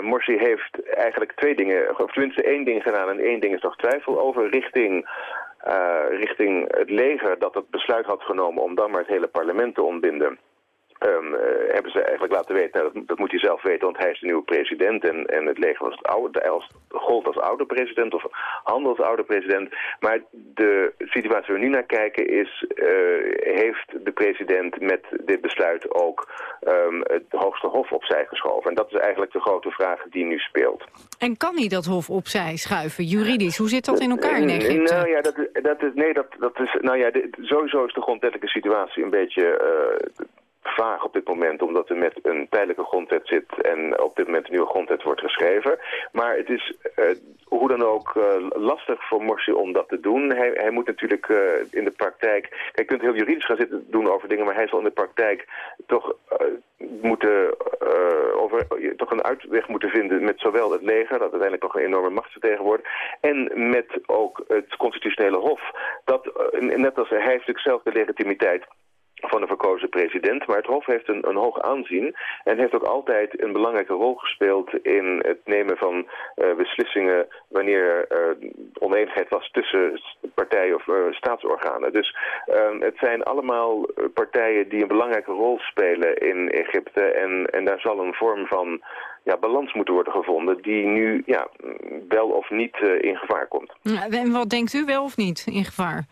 [SPEAKER 26] Morsi heeft eigenlijk twee dingen, of tenminste één ding gedaan en één ding is nog twijfel over richting richting het leger dat het besluit had genomen om dan maar het hele parlement te ontbinden. Um, uh, hebben ze eigenlijk laten weten, nou, dat, dat, moet hij zelf weten, want hij is de nieuwe president en, en het leger was het oude, als, gold als oude president of handel als oude president. Maar de situatie waar we nu naar kijken is, uh, heeft de president met dit besluit ook um, het hoogste hof opzij geschoven? En dat is eigenlijk de grote vraag die nu speelt.
[SPEAKER 2] En kan hij dat hof opzij schuiven, juridisch? Hoe zit dat in elkaar in Egypte?
[SPEAKER 26] Nou ja, dat, dat is, nee, dat, dat is, nou ja, de, sowieso is de grondwettelijke situatie een beetje... Uh, vaag op dit moment, omdat er met een tijdelijke grondwet zit en op dit moment een nieuwe grondwet wordt geschreven. Maar het is uh, hoe dan ook uh, lastig voor Morsi om dat te doen. Hij, hij moet natuurlijk uh, in de praktijk... Hij kunt heel juridisch gaan zitten doen over dingen, maar hij zal in de praktijk toch moeten over, toch een uitweg moeten vinden met zowel het leger, dat uiteindelijk toch een enorme machtsvertegenwoordigt, en met ook het constitutionele hof. Dat, net als hij heeft natuurlijk zelf de legitimiteit van de verkozen president. Maar het Hof heeft een, een hoog aanzien en heeft ook altijd een belangrijke rol gespeeld in het nemen van uh, beslissingen wanneer er uh, oneenigheid was tussen partijen of uh, staatsorganen. Dus ehm, het zijn allemaal partijen die een belangrijke rol spelen in Egypte en, en daar zal een vorm van ja, balans moeten worden gevonden die nu ja, wel of niet in gevaar komt.
[SPEAKER 2] En wat denkt u wel of niet in gevaar?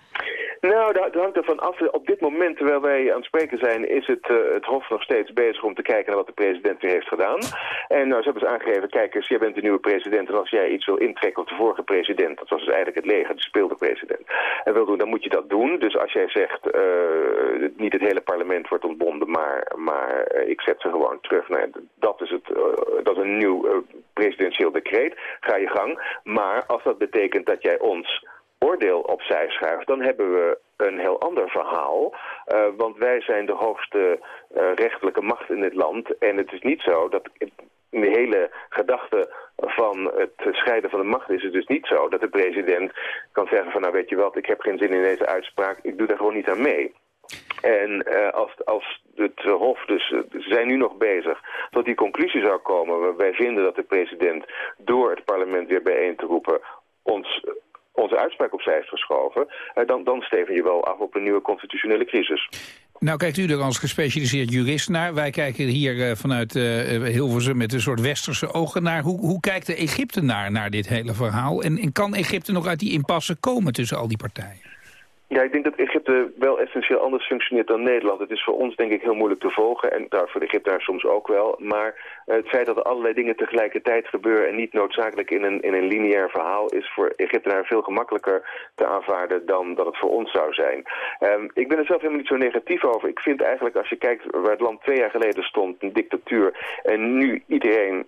[SPEAKER 26] Nou, dat hangt ervan af. Op dit moment, terwijl wij aan het spreken zijn, is het, uh, het Hof nog steeds bezig om te kijken naar wat de president weer heeft gedaan. En nou, ze hebben ze aangegeven, kijk eens, jij bent de nieuwe president en als jij iets wil intrekken op de vorige president, dat was dus eigenlijk het leger, de speelde president, en wil doen, dan moet je dat doen. Dus als jij zegt, uh, niet het hele parlement wordt ontbonden, maar, maar uh, ik zet ze gewoon terug, nou, dat is, het, dat is een nieuw presidentieel decreet, ga je gang. Maar als dat betekent dat jij ons oordeel opzij schuift, dan hebben we een heel ander verhaal. Uh, want wij zijn de hoogste uh, rechtelijke macht in dit land. En het is niet zo dat in de hele gedachte van het scheiden van de macht is het dus niet zo dat de president kan zeggen van nou weet je wat, ik heb geen zin in deze uitspraak, ik doe daar gewoon niet aan mee. En uh, als, als het Hof, dus ze zijn nu nog bezig, tot die conclusie zou komen. Wij vinden dat de president door het parlement weer bijeen te roepen ons onze uitspraak opzij heeft geschoven... Uh, dan, dan steven je wel af op een nieuwe constitutionele crisis.
[SPEAKER 3] Nou kijkt u er als gespecialiseerd jurist naar. Wij kijken hier uh, vanuit uh, Hilversum met een soort westerse ogen naar. Hoe, hoe kijkt de Egyptenaar naar dit hele verhaal? En, en kan Egypte nog uit die impasse komen tussen al die partijen?
[SPEAKER 26] Ja, ik denk dat Egypte wel essentieel anders functioneert dan Nederland. Het is voor ons denk ik heel moeilijk te volgen en daar voor de soms ook wel. Maar uh, het feit dat er allerlei dingen tegelijkertijd gebeuren en niet noodzakelijk in een, in een lineair verhaal is voor Egyptenaren veel gemakkelijker te aanvaarden dan dat het voor ons zou zijn. Um, ik ben er zelf helemaal niet zo negatief over. Ik vind eigenlijk als je kijkt waar het land twee jaar geleden stond, een dictatuur, en nu iedereen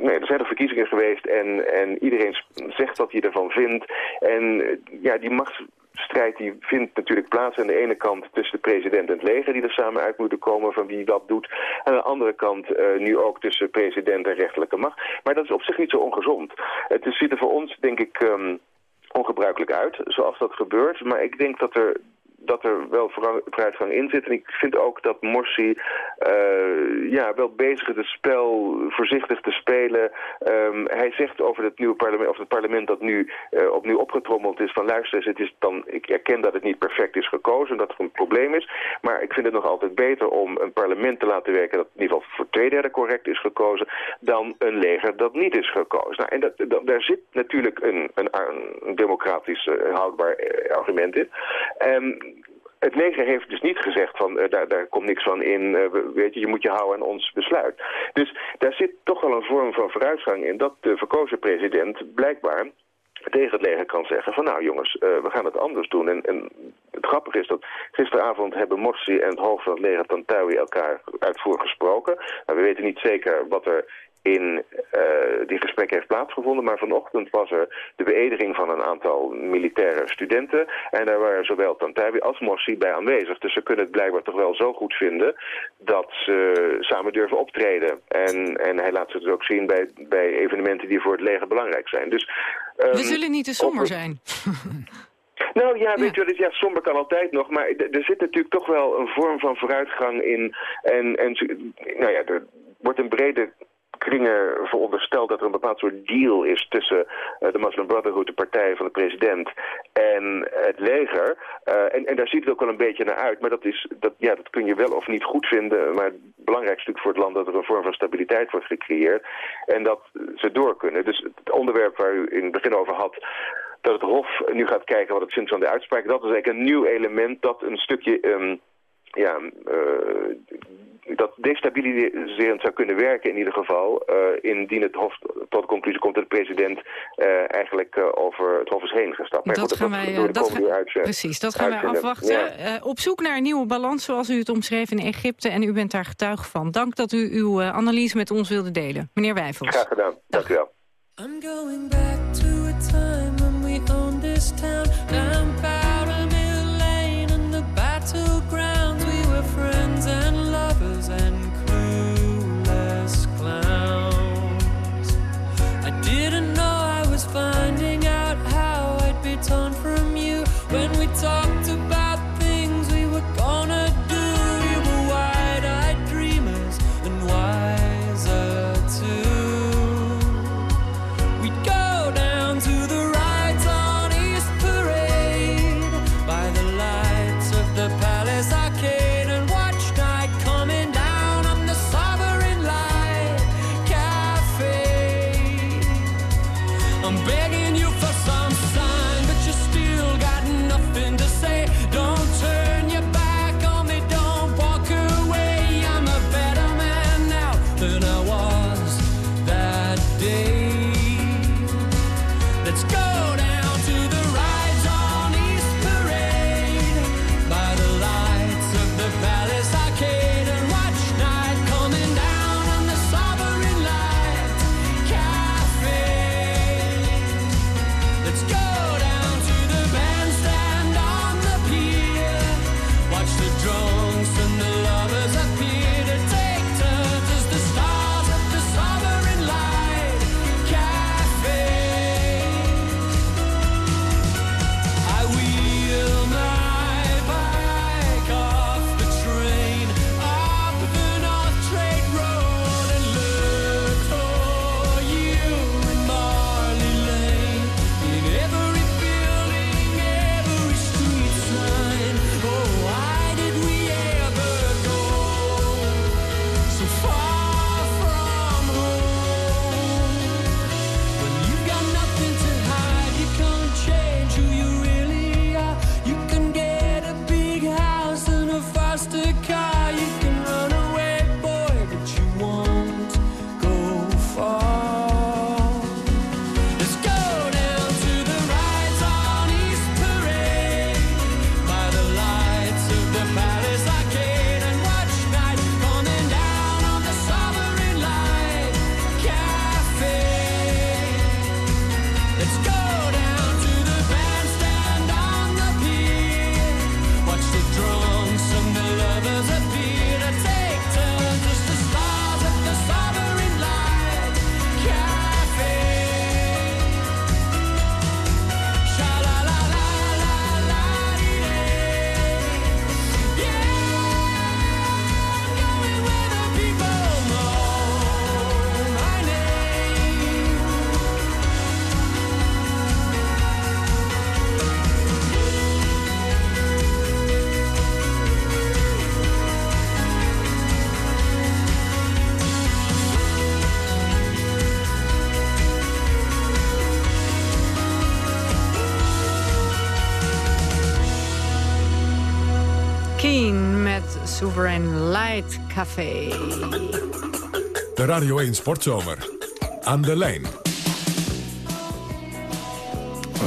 [SPEAKER 26] nee, er zijn er verkiezingen geweest en, en iedereen zegt wat hij ervan vindt. En ja, die machts strijd die vindt natuurlijk plaats aan de ene kant tussen de president en het leger... die er samen uit moeten komen van wie wat doet. Aan de andere kant uh, nu ook tussen president en rechterlijke macht. Maar dat is op zich niet zo ongezond. Het ziet er voor ons, denk ik... Um, ongebruikelijk uit, zoals dat gebeurt. Maar ik denk dat er dat er wel vooruitgang in zit. En ik vind ook dat Morsi uh, ja, wel bezig is het spel voorzichtig te spelen. Um, hij zegt over het nieuwe parlement, of het parlement dat nu uh, opnieuw opgetrommeld is, van luister het is dan, ik erken dat het niet perfect is gekozen, dat er een probleem is. Maar ik vind het nog altijd beter om een parlement te laten werken dat in ieder geval voor twee derde correct is gekozen, dan een leger dat niet is gekozen. Nou, en dat, daar zit natuurlijk een, een, democratisch uh, houdbaar argument in. Um, het leger heeft dus niet gezegd van uh, daar, daar komt niks van in, uh, weet je, je moet je houden aan ons besluit. Dus daar zit toch wel een vorm van vooruitgang in dat de verkozen president blijkbaar tegen het leger kan zeggen van nou jongens, uh, we gaan het anders doen. En, en, het grappige is dat gisteravond hebben Morsi en het hoofd van het leger Tantawi elkaar uitvoerig gesproken. Nou, we weten niet zeker wat er in uh, die gesprek heeft plaatsgevonden. Maar vanochtend was er de beëdiging van een aantal militaire studenten. En daar waren zowel Tantawi als Morsi bij aanwezig. Dus ze kunnen het blijkbaar toch wel zo goed vinden dat ze samen durven optreden. En, en hij laat ze dus ook zien bij, bij evenementen die voor het leger belangrijk zijn. Dus,
[SPEAKER 2] um, We zullen niet te somber zijn. *laughs*
[SPEAKER 26] Nou ja, weet je wel, ja, somber kan altijd nog, maar er zit natuurlijk toch wel een vorm van vooruitgang in. En, en nou ja, er wordt een brede kringen verondersteld dat er een bepaald soort deal is tussen uh, de Muslim Brotherhood, de partij van de president, en het leger. Uh, en, en, daar ziet het ook wel een beetje naar uit. Maar dat, is, dat, ja, dat kun je wel of niet goed vinden. Maar het belangrijkste natuurlijk voor het land dat er een vorm van stabiliteit wordt gecreëerd. En dat ze door kunnen. Dus het onderwerp waar u in het begin over had dat het Hof nu gaat kijken wat het vindt van de uitspraak. Dat is eigenlijk een nieuw element dat een stukje um, ja, uh, dat destabiliserend zou kunnen werken in ieder geval... Uh, indien het Hof tot de conclusie komt dat de president uh, eigenlijk uh, over het Hof is heen gestapt.
[SPEAKER 2] Maar dat gaan wij, dat ga, precies, dat gaan wij afwachten. Ja. op zoek naar een nieuwe balans zoals u het omschreef in Egypte... en u bent daar getuige van. Dank dat u uw analyse met ons wilde delen. Meneer Wijfels.
[SPEAKER 26] Graag gedaan, dank u wel. I'm going back to a time when we owned this town Sovereign Light
[SPEAKER 2] Café.
[SPEAKER 1] De Radio 1 Sportzomer. Aan de lijn.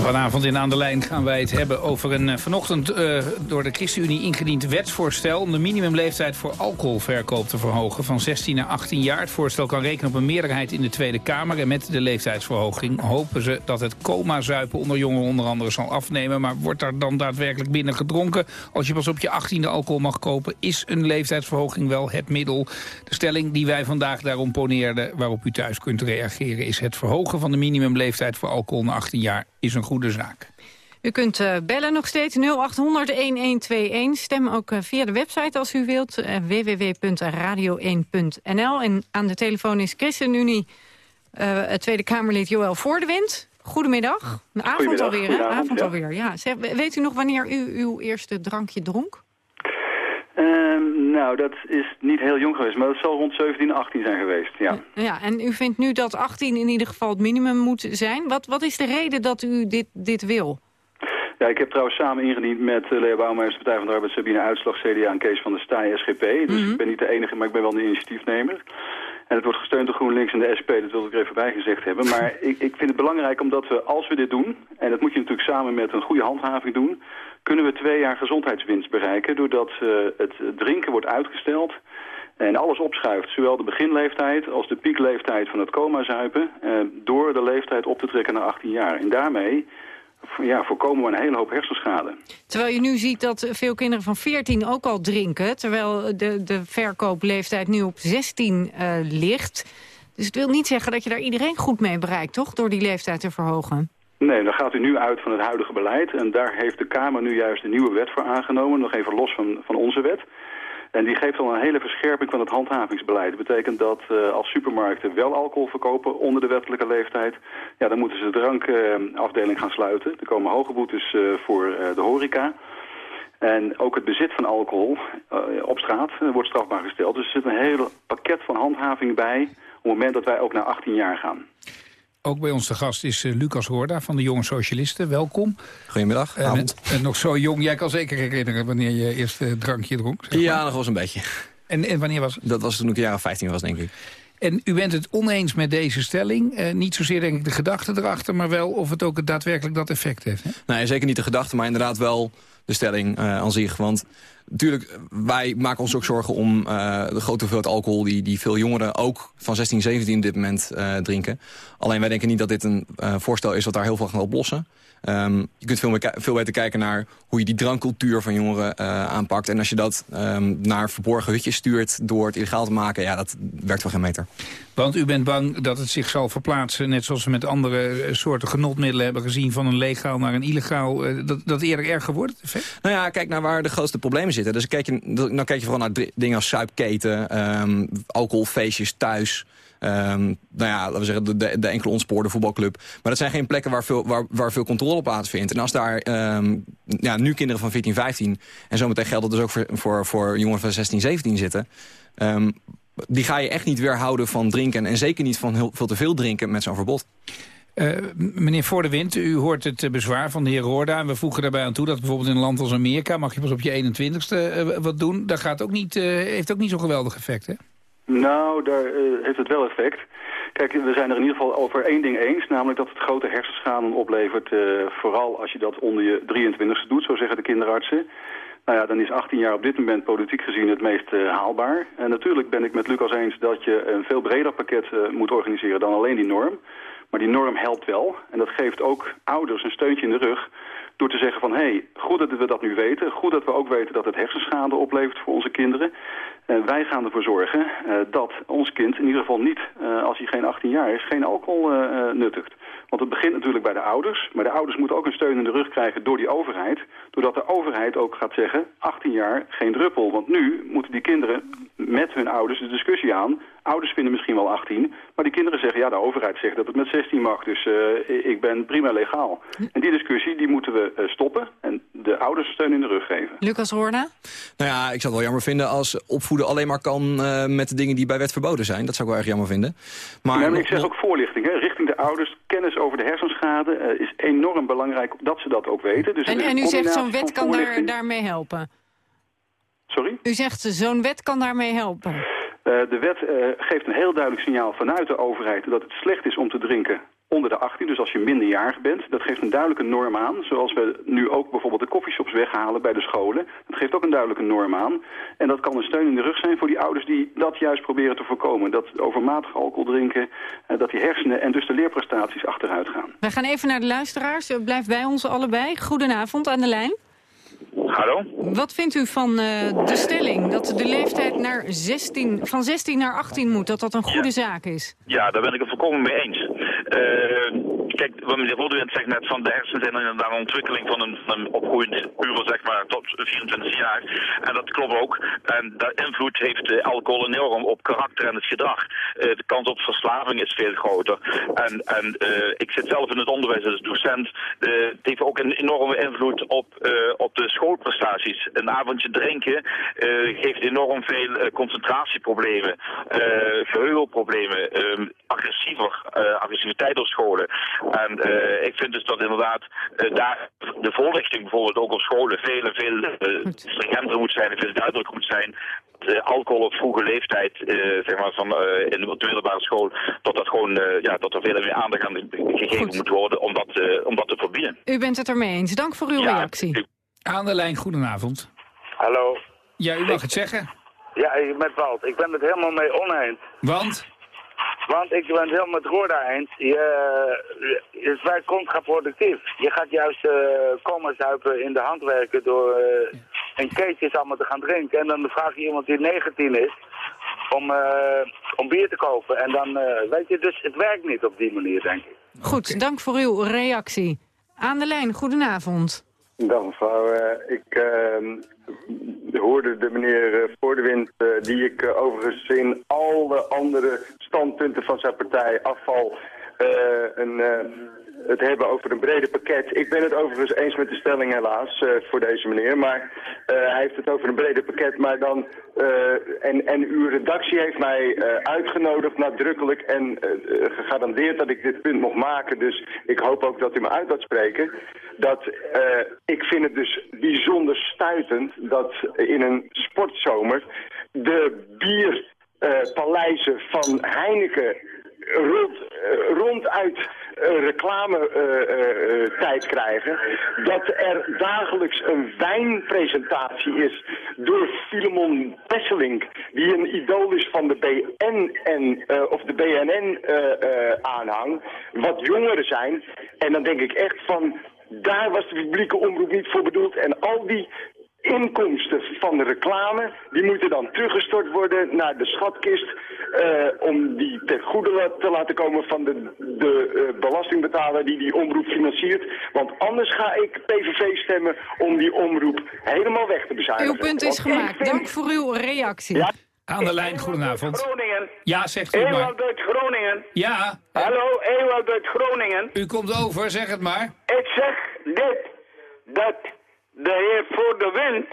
[SPEAKER 3] Vanavond in Aan de Lijn gaan wij het hebben over een uh, vanochtend uh, door de ChristenUnie ingediend wetsvoorstel... om de minimumleeftijd voor alcoholverkoop te verhogen van 16 naar 18 jaar. Het voorstel kan rekenen op een meerderheid in de Tweede Kamer... en met de leeftijdsverhoging hopen ze dat het coma-zuipen onder jongeren onder andere zal afnemen. Maar wordt daar dan daadwerkelijk binnen gedronken? Als je pas op je 18e alcohol mag kopen, is een leeftijdsverhoging wel het middel. De stelling die wij vandaag daarom poneerden, waarop u thuis kunt reageren... is het verhogen van de minimumleeftijd voor alcohol naar 18 jaar is een goede zaak.
[SPEAKER 2] U kunt uh, bellen nog steeds 0800-1121. Stem ook uh, via de website als u wilt. Uh, www.radio1.nl. En aan de telefoon is ChristenUnie het Tweede Kamerlid Joël Voordewind. Goedemiddag. Een avond alweer, hè? Avond ja. alweer, ja. Zeg, weet u nog wanneer u uw eerste drankje dronk?
[SPEAKER 27] Uh, nou, dat is niet heel jong geweest, maar dat zal rond 17, 18 zijn geweest, ja.
[SPEAKER 2] Ja, en u vindt nu dat 18 in ieder geval het minimum moet zijn. Wat, wat is de reden dat u dit, dit wil?
[SPEAKER 27] Ja, ik heb trouwens samen ingediend met uh, Lea Bouwmeijers, Partij van de Arbeid, Sabine Uitslag, CDA en Kees van der Staaij, SGP. Dus mm -hmm. ik ben niet de enige, maar ik ben wel de initiatiefnemer. En het wordt gesteund door GroenLinks en de SP, dat wil ik er even bij gezegd hebben. Maar *laughs* ik, ik vind het belangrijk omdat we, als we dit doen, en dat moet je natuurlijk samen met een goede handhaving doen, kunnen we twee jaar gezondheidswinst bereiken doordat uh, het drinken wordt uitgesteld en alles opschuift. Zowel de beginleeftijd als de piekleeftijd van het coma-zuipen uh, door de leeftijd op te trekken naar 18 jaar. En daarmee ja, voorkomen we een hele hoop hersenschade.
[SPEAKER 2] Terwijl je nu ziet dat veel kinderen van 14 ook al drinken... terwijl de, de verkoopleeftijd nu op 16 uh, ligt. Dus het wil niet zeggen dat je daar iedereen goed mee bereikt, toch? Door die leeftijd te verhogen.
[SPEAKER 27] Nee, dan gaat u nu uit van het huidige beleid. En daar heeft de Kamer nu juist een nieuwe wet voor aangenomen. Nog even los van, van onze wet. En die geeft al een hele verscherping van het handhavingsbeleid. Dat betekent dat uh, als supermarkten wel alcohol verkopen onder de wettelijke leeftijd... ja, dan moeten ze de drankafdeling gaan sluiten. Er komen hoge boetes uh, voor de horeca. En ook het bezit van alcohol op straat wordt strafbaar gesteld. Dus er zit een hele pakket van handhaving bij... op het moment dat wij ook naar 18 jaar gaan.
[SPEAKER 3] Ook bij ons de gast is uh, Lucas Hoorda van de Jonge Socialisten. Welkom.
[SPEAKER 28] Goedemiddag.
[SPEAKER 3] Uh, en, nog zo jong. Jij kan zeker herinneren wanneer je eerst uh, drankje dronk.
[SPEAKER 28] Zeg maar. Ja, nog wel een beetje.
[SPEAKER 3] En, en, wanneer was het?
[SPEAKER 28] Dat was toen ik jaar of 15 was, denk ik.
[SPEAKER 3] En u bent het oneens met deze stelling. niet zozeer denk ik de gedachte erachter, maar wel of het ook daadwerkelijk dat effect heeft. Hè?
[SPEAKER 28] Nee, zeker niet de gedachte, maar inderdaad wel de stelling aan zich. Want natuurlijk, wij maken ons ook zorgen om uh, de grote hoeveelheid alcohol... Die, die veel jongeren ook van 16, 17 op dit moment drinken. Alleen wij denken niet dat dit een voorstel is wat daar heel veel gaat oplossen. Um, je kunt veel, meer, veel beter kijken naar hoe je die drankcultuur van jongeren aanpakt. En als je dat um, naar verborgen hutjes stuurt door het illegaal te maken... ja, dat werkt wel geen meter.
[SPEAKER 3] Want u bent bang dat het zich zal verplaatsen... net zoals we met andere soorten genotmiddelen hebben gezien... van een legaal naar een illegaal, dat, dat eerder erger wordt, effect?
[SPEAKER 28] Nou ja, kijk naar waar de grootste problemen zitten. Dus kijk je, dan kijk je vooral naar dingen als suipketen, um, alcoholfeestjes thuis... Um, nou ja, laten we zeggen, de, de, enkele ontspoorde voetbalclub. Maar dat zijn geen plekken waar veel, waar, waar veel controle plaatsvindt. En als daar um, ja, nu kinderen van 14, 15... en zometeen geldt dat dus ook voor, voor, voor jongeren van 16, 17 zitten... Um, die ga je echt niet weerhouden van drinken. En zeker niet van heel veel te veel drinken met zo'n verbod.
[SPEAKER 3] Uh, meneer Voor de Wind, u hoort het bezwaar van de heer Roorda. En we voegen daarbij aan toe dat bijvoorbeeld in een land als Amerika... mag je pas op je 21ste uh, wat doen. Dat gaat ook niet, heeft ook niet zo'n geweldig effect, hè?
[SPEAKER 27] Nou, daar heeft het wel effect. Kijk, we zijn er in ieder geval over één ding eens. Namelijk dat het grote hersenschade oplevert. vooral als je dat onder je 23ste doet, zo zeggen de kinderartsen. Nou ja, dan is 18 jaar op dit moment politiek gezien het meest uh, haalbaar. En natuurlijk ben ik met Lucas eens dat je een veel breder pakket moet organiseren dan alleen die norm. Maar die norm helpt wel. En dat geeft ook ouders een steuntje in de rug door te zeggen van... hé, hey, goed dat we dat nu weten. Goed dat we ook weten dat het hersenschade oplevert voor onze kinderen. En wij gaan ervoor zorgen uh, dat ons kind in ieder geval niet, uh, als hij geen 18 jaar is, geen alcohol nuttigt. Want het begint natuurlijk bij de ouders. Maar de ouders moeten ook een steun in de rug krijgen door die overheid. Doordat de overheid ook gaat zeggen, 18 jaar, geen druppel. Want nu moeten die kinderen met hun ouders de discussie aan. Ouders vinden misschien wel 18, maar die kinderen zeggen... ja, de overheid zegt dat het met 16 mag, dus uh, ik ben prima legaal. En die discussie die moeten we uh, stoppen en de ouders steun in de rug geven.
[SPEAKER 2] Lucas Hoorna?
[SPEAKER 28] Nou ja, ik zou het wel jammer vinden als opvoeden alleen maar kan... Uh, met de dingen die bij wet verboden zijn. Dat zou ik wel erg jammer vinden.
[SPEAKER 27] Maar, ja, maar ik zeg ook voorlichting, hè, richting de ouders. Kennis over de hersenschade is enorm belangrijk dat ze dat ook weten. Dus
[SPEAKER 2] en, en u zegt zo'n wet kan daar, daarmee helpen?
[SPEAKER 27] Sorry?
[SPEAKER 2] U zegt zo'n wet kan daarmee helpen.
[SPEAKER 27] Uh, de wet uh, geeft een heel duidelijk signaal vanuit de overheid dat het slecht is om te drinken onder de 18, dus als je minderjarig bent. Dat geeft een duidelijke norm aan, zoals we nu ook bijvoorbeeld de koffieshops weghalen bij de scholen. Dat geeft ook een duidelijke norm aan. En dat kan een steun in de rug zijn voor die ouders die dat juist proberen te voorkomen. Dat overmatig alcohol drinken, uh, dat die hersenen en dus de leerprestaties achteruit gaan.
[SPEAKER 2] Wij gaan even naar de luisteraars. Blijf bij ons allebei. Goedenavond aan de lijn.
[SPEAKER 29] Hallo.
[SPEAKER 2] Wat vindt u van uh, de stelling dat de leeftijd naar 16, van 16 naar 18 moet, dat dat een goede ja. zaak is?
[SPEAKER 29] Ja, daar ben ik het volkomen mee eens. Uh, kijk, meneer Rodewend zegt net van de hersenen zijn een ontwikkeling van een, een opgroeiend puber, zeg maar, tot 24 jaar. En dat klopt ook. En dat invloed heeft alcohol enorm op karakter en het gedrag. Uh, de kans op verslaving is veel groter. En, en uh, ik zit zelf in het onderwijs als docent. het heeft ook een enorme invloed op, op de schoolprestaties. Een avondje drinken geeft enorm veel concentratieproblemen, geheugelproblemen, agressiever, agressiviteit op scholen. En uh, ik vind dus dat inderdaad uh, daar de voorlichting bijvoorbeeld ook op scholen veel en veel uh, stringenter moet zijn en veel duidelijker moet zijn. De alcohol op vroege leeftijd, zeg maar van in de middelbare school, dat, dat, gewoon, ja, dat er veel meer aandacht aan gegeven Goed. moet worden om dat, om dat te verbieden.
[SPEAKER 2] U bent het ermee eens. Dank voor uw
[SPEAKER 29] ja,
[SPEAKER 2] reactie.
[SPEAKER 29] U...
[SPEAKER 3] Aan de lijn, goedenavond.
[SPEAKER 30] Hallo.
[SPEAKER 3] Ja, u mag ik... het zeggen.
[SPEAKER 30] Ja, met Walt. Ik ben het helemaal mee oneens.
[SPEAKER 3] Want?
[SPEAKER 30] Want ik ben het helemaal met Roorda eens. Je, je is vrij contraproductief. Je gaat juist uh, komen zuipen in de hand werken door uh, in keetjes allemaal te gaan drinken. En dan vraag je iemand die 19 is om, uh, om bier te kopen. En dan, weet je, dus het werkt niet op die manier, denk ik.
[SPEAKER 2] Goed, dank voor uw reactie. Aan de lijn, goedenavond.
[SPEAKER 31] Dag mevrouw. ik hoorde de meneer Voor de Wind, die ik overigens in alle andere standpunten van zijn partij, afval, een, het hebben over een breder pakket. Ik ben het overigens eens met de stelling helaas uh, voor deze meneer. Maar uh, hij heeft het over een breder pakket. Maar dan, uh, en, en uw redactie heeft mij uitgenodigd nadrukkelijk en gegarandeerd dat ik dit punt mocht maken. Dus ik hoop ook dat u me uit laat spreken. Dat ik vind het dus bijzonder stuitend dat in een sportzomer de bierpaleizen van Heineken rond, ronduit uh, reclametijd uh, krijgen. Dat er dagelijks een wijnpresentatie is door Filemon Besselink, die een idool is van de BN en, of de BNN aanhang, wat jongeren zijn. En dan denk ik echt van, daar was de publieke omroep niet voor bedoeld. En al die inkomsten van de reclame, die moeten dan teruggestort worden naar de schatkist uh, om die ten goede te laten komen van de, de uh, belastingbetaler die die omroep financiert. Want anders ga ik PVV stemmen om die omroep helemaal weg te bezuinigen.
[SPEAKER 2] Uw punt is gemaakt. Vind... Dank voor uw reactie. Ja.
[SPEAKER 3] Aan de lijn, goedenavond.
[SPEAKER 30] Groningen.
[SPEAKER 3] Ja, zegt u
[SPEAKER 30] Ewald maar. uit Groningen.
[SPEAKER 3] Ja.
[SPEAKER 30] Hallo, Ewald uit Groningen.
[SPEAKER 3] U komt over, zeg het maar.
[SPEAKER 30] Ik zeg dit, dat de heer Voor de Wind,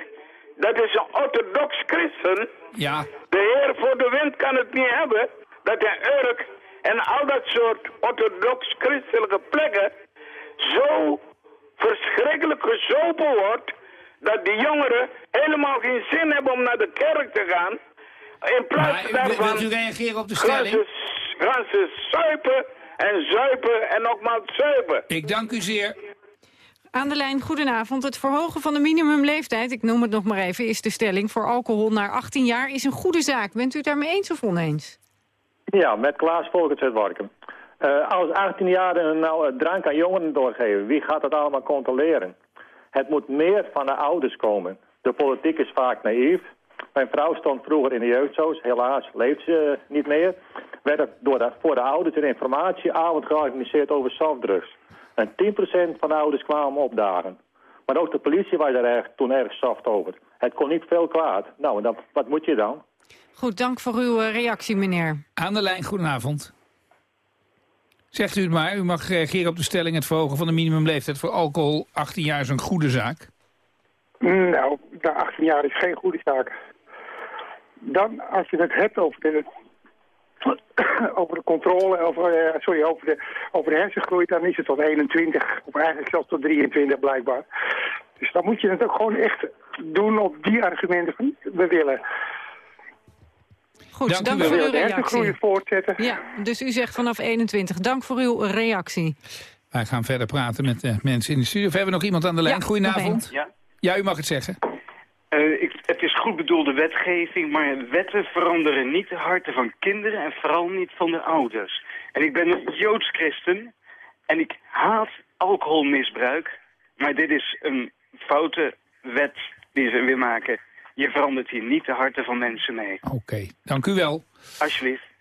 [SPEAKER 30] dat is een orthodox christen.
[SPEAKER 3] Ja.
[SPEAKER 30] De heer Voor de Wind kan het niet hebben dat hij Urk en al dat soort orthodox christelijke plekken zo verschrikkelijk gezopen wordt dat die jongeren helemaal geen zin hebben om naar de kerk te gaan. In plaats
[SPEAKER 3] maar,
[SPEAKER 30] daarvan
[SPEAKER 3] wilt u reageren op de stelling?
[SPEAKER 30] Gaan ze, gaan ze zuipen en zuipen en nogmaals zuipen.
[SPEAKER 3] Ik dank u zeer.
[SPEAKER 2] Aan de lijn, goedenavond. Het verhogen van de minimumleeftijd, ik noem het nog maar even... is de stelling voor alcohol naar 18 jaar is een goede zaak. Bent u het daarmee eens of oneens?
[SPEAKER 32] Ja, met Klaas Volkers uit Warkum. Uh, als 18-jarigen nou drank aan jongeren doorgeven, wie gaat dat allemaal controleren? Het moet meer van de ouders komen. De politiek is vaak naïef. Mijn vrouw stond vroeger in de jeugdzoos, helaas leeft ze niet meer. Werd door de, voor de ouders een informatieavond georganiseerd over softdrugs. En 10% van de ouders kwamen opdagen. Maar ook de politie was er erg, toen erg soft over. Het kon niet veel kwaad. Nou, dan, wat moet je dan?
[SPEAKER 2] Goed, dank voor uw reactie, meneer.
[SPEAKER 3] Aan de lijn, goedenavond. Zegt u het maar, u mag reageren op de stelling... het verhogen van de minimumleeftijd voor alcohol 18 jaar is een goede zaak.
[SPEAKER 33] Nou, de 18 jaar is geen goede zaak. Dan, als je het hebt over de, *coughs* over de controle, over, uh, sorry, over de, over de hersengroei, dan is het tot 21, of eigenlijk zelfs tot 23 blijkbaar. Dus dan moet je het ook gewoon echt doen op die argumenten van we willen.
[SPEAKER 2] Goed,
[SPEAKER 33] dank,
[SPEAKER 2] voor uw
[SPEAKER 33] de
[SPEAKER 2] reactie.
[SPEAKER 33] voortzetten.
[SPEAKER 2] Ja, dus u zegt vanaf 21. Dank voor uw reactie.
[SPEAKER 3] Wij gaan verder praten met uh, mensen in de studio. Of hebben we nog iemand aan de lijn?
[SPEAKER 2] Ja,
[SPEAKER 3] Goedenavond.
[SPEAKER 34] Ja.
[SPEAKER 3] ja, u mag het zeggen.
[SPEAKER 34] Uh, ik, het is goed bedoelde wetgeving, maar wetten veranderen niet de harten van kinderen en vooral niet van de ouders. En ik ben een Joods christen en ik haat alcoholmisbruik, maar dit is een foute wet die ze weer maken. Je verandert hier niet de harten van mensen mee.
[SPEAKER 3] Oké, okay, dank u wel.
[SPEAKER 34] Alsjeblieft.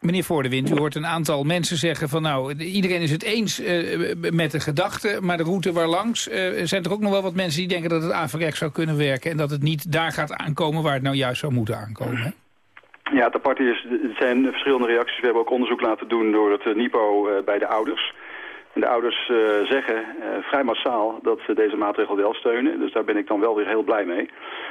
[SPEAKER 3] Meneer Voordewind, u hoort een aantal mensen zeggen van nou, iedereen is het eens uh, met de gedachte, maar de route waar langs uh, zijn er ook nog wel wat mensen die denken dat het averechts zou kunnen werken en dat het niet daar gaat aankomen waar het nou juist zou moeten aankomen. Hè?
[SPEAKER 27] Ja, het aparte is, er zijn verschillende reacties. We hebben ook onderzoek laten doen door het NIPO bij de ouders. De ouders uh, zeggen uh, vrij massaal dat ze deze maatregel wel steunen. Dus daar ben ik dan wel weer heel blij mee.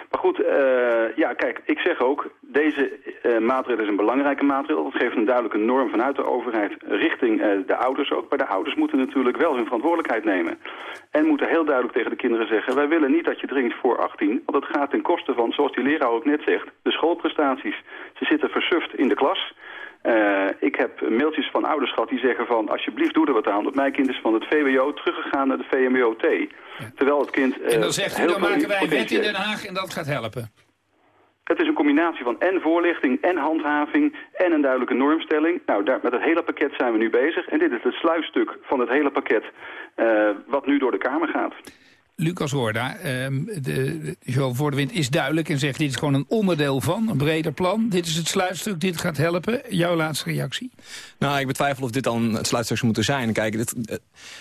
[SPEAKER 27] Maar goed, uh, ja kijk, ik zeg ook, deze maatregel is een belangrijke maatregel. Dat geeft een duidelijke norm vanuit de overheid richting de ouders ook. Maar de ouders moeten natuurlijk wel hun verantwoordelijkheid nemen. En moeten heel duidelijk tegen de kinderen zeggen... wij willen niet dat je drinkt voor 18, want het gaat ten koste van, zoals die leraar ook net zegt... de schoolprestaties. Ze zitten versuft in de klas... Uh, ik heb mailtjes van ouders gehad die zeggen van... alsjeblieft doe er wat aan, want mijn kind is van het VWO teruggegaan naar de VMBO-T. Terwijl het kind... Uh,
[SPEAKER 3] en dan zegt u, dan maken wij een wet in Den Haag en dat gaat helpen.
[SPEAKER 27] Het is een combinatie van en voorlichting en handhaving en een duidelijke normstelling. Nou, daar, met het hele pakket zijn we nu bezig. En dit is het sluitstuk van het hele pakket uh, wat nu door de Kamer gaat.
[SPEAKER 3] Lucas Hoorda, um, de, Joel Voordewind is duidelijk en zegt dit is gewoon een onderdeel van, een breder plan. Dit is het sluitstuk, dit gaat helpen. Jouw laatste reactie?
[SPEAKER 28] Nou, ik betwijfel of dit dan het sluitstuk zou moeten zijn. Kijk, het,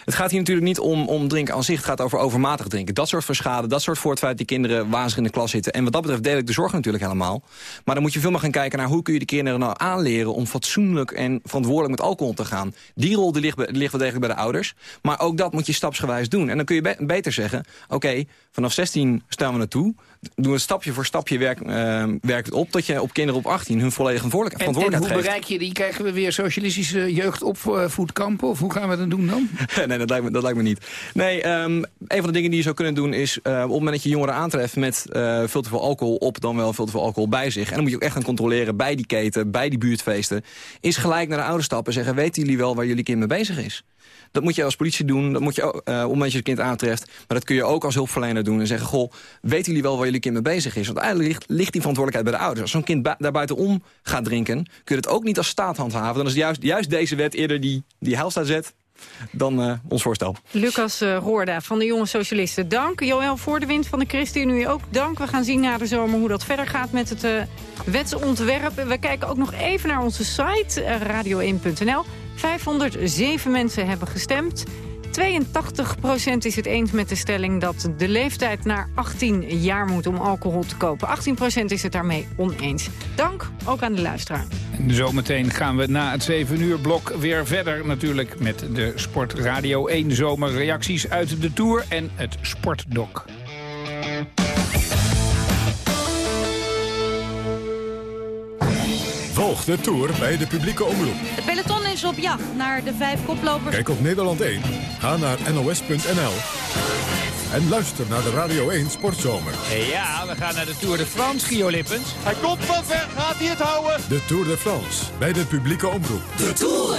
[SPEAKER 28] het gaat hier natuurlijk niet om, om drinken aan zich, het gaat over overmatig drinken. Dat soort verschade, dat soort voor het feit dat die kinderen wazig in de klas zitten. En wat dat betreft deel ik de zorg natuurlijk helemaal. Maar dan moet je veel meer gaan kijken naar hoe kun je de kinderen nou aanleren om fatsoenlijk en verantwoordelijk met alcohol te gaan. Die rol die ligt, ligt wel degelijk bij de ouders. Maar ook dat moet je stapsgewijs doen. En dan kun je be beter zeggen, oké, okay, vanaf 16 staan we naartoe. Doen we stapje voor stapje werk, uh, werkt het op... dat je op kinderen op 18 hun volledige verantwoordelijkheid
[SPEAKER 3] geeft. En hoe bereik je die? Krijgen we weer socialistische jeugdopvoedkampen? Of hoe gaan we dat doen dan? *laughs*
[SPEAKER 28] nee, dat lijkt me, dat lijkt me niet. Nee, um, een van de dingen die je zou kunnen doen is... Uh, op het moment dat je jongeren aantreft met uh, veel te veel alcohol op... dan wel veel te veel alcohol bij zich. En dan moet je ook echt gaan controleren bij die keten, bij die buurtfeesten. Is gelijk naar de ouders stappen en zeggen... weten jullie wel waar jullie kind mee bezig is? Dat moet je als politie doen, dat moet je, uh, je het kind aantreft. Maar dat kun je ook als hulpverlener doen en zeggen... goh, weten jullie wel waar jullie kind mee bezig is? Want eigenlijk ligt, die verantwoordelijkheid bij de ouders. Als zo'n kind daar buitenom gaat drinken... kun je het ook niet als staat handhaven. Dan is juist, juist deze wet eerder die, die zet dan uh, ons voorstel.
[SPEAKER 2] Lucas uh, Roorda van de Jonge Socialisten, dank. Joël Voordewind van de ChristenUnie ook dank. We gaan zien na de zomer hoe dat verder gaat met het wetsontwerp. We kijken ook nog even naar onze site, radio1.nl. 507 mensen hebben gestemd. 82% is het eens met de stelling dat de leeftijd naar 18 jaar moet om alcohol te kopen. 18% is het daarmee oneens. Dank ook aan de luisteraar.
[SPEAKER 3] En zometeen gaan we na het 7 uur blok weer verder natuurlijk met de Sport Radio 1 zomerreacties uit de Tour en het Sportdoc.
[SPEAKER 24] Volg de Tour bij de publieke omroep.
[SPEAKER 35] Het peloton is op jacht naar de vijf koplopers.
[SPEAKER 24] Kijk op Nederland 1. Ga naar nos.nl. En luister naar de Radio 1 Sportzomer.
[SPEAKER 3] Ja, we gaan naar de Tour de France, Gio Lippens.
[SPEAKER 14] Hij komt van ver, gaat hij het houden?
[SPEAKER 24] De Tour de France, bij de publieke omroep.
[SPEAKER 14] De Tour!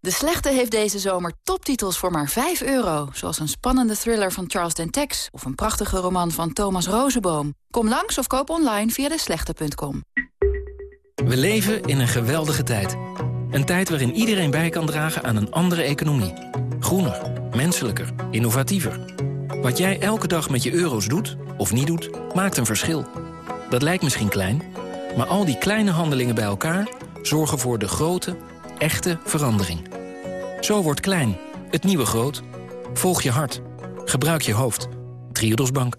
[SPEAKER 32] De Slechte heeft deze zomer toptitels voor maar 5 euro. Zoals een spannende thriller van Charles Dentex... of een prachtige roman van Thomas Rozenboom. Kom langs of koop online via deslechte.com.
[SPEAKER 6] We leven in een geweldige tijd. Een tijd waarin iedereen bij kan dragen aan een andere economie. Groener, menselijker, innovatiever. Wat jij elke dag met je euro's doet, of niet doet, maakt een verschil. Dat lijkt misschien klein, maar al die kleine handelingen bij elkaar... zorgen voor de grote, echte verandering. Zo wordt klein, het nieuwe groot. Volg je hart. Gebruik je hoofd.
[SPEAKER 36] Triodos Bank.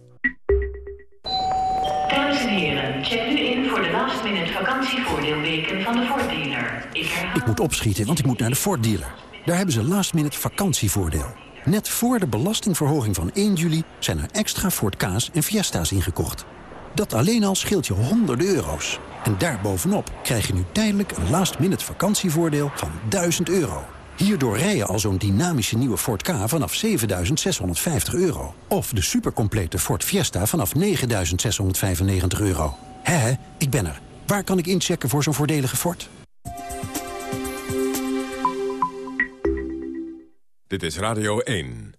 [SPEAKER 37] Dames en heren, check nu in voor de last minute vakantievoordeelweken van de Ford dealer. Ik herhaal...
[SPEAKER 18] Ik moet opschieten, want ik moet naar de Ford dealer. Daar hebben ze last minute vakantievoordeel. Net voor de belastingverhoging van 1 juli zijn er extra Ford Ka's en Fiesta's ingekocht. Dat alleen al scheelt je honderden euro's. En daarbovenop krijg je nu tijdelijk een last-minute vakantievoordeel van 1000 euro. Hierdoor rij je al zo'n dynamische nieuwe Ford K vanaf 7.650 euro. Of de supercomplete Ford Fiesta vanaf 9.695 euro. Hè, ik ben er. Waar kan ik inchecken voor zo'n voordelige Ford?
[SPEAKER 1] Dit is Radio 1.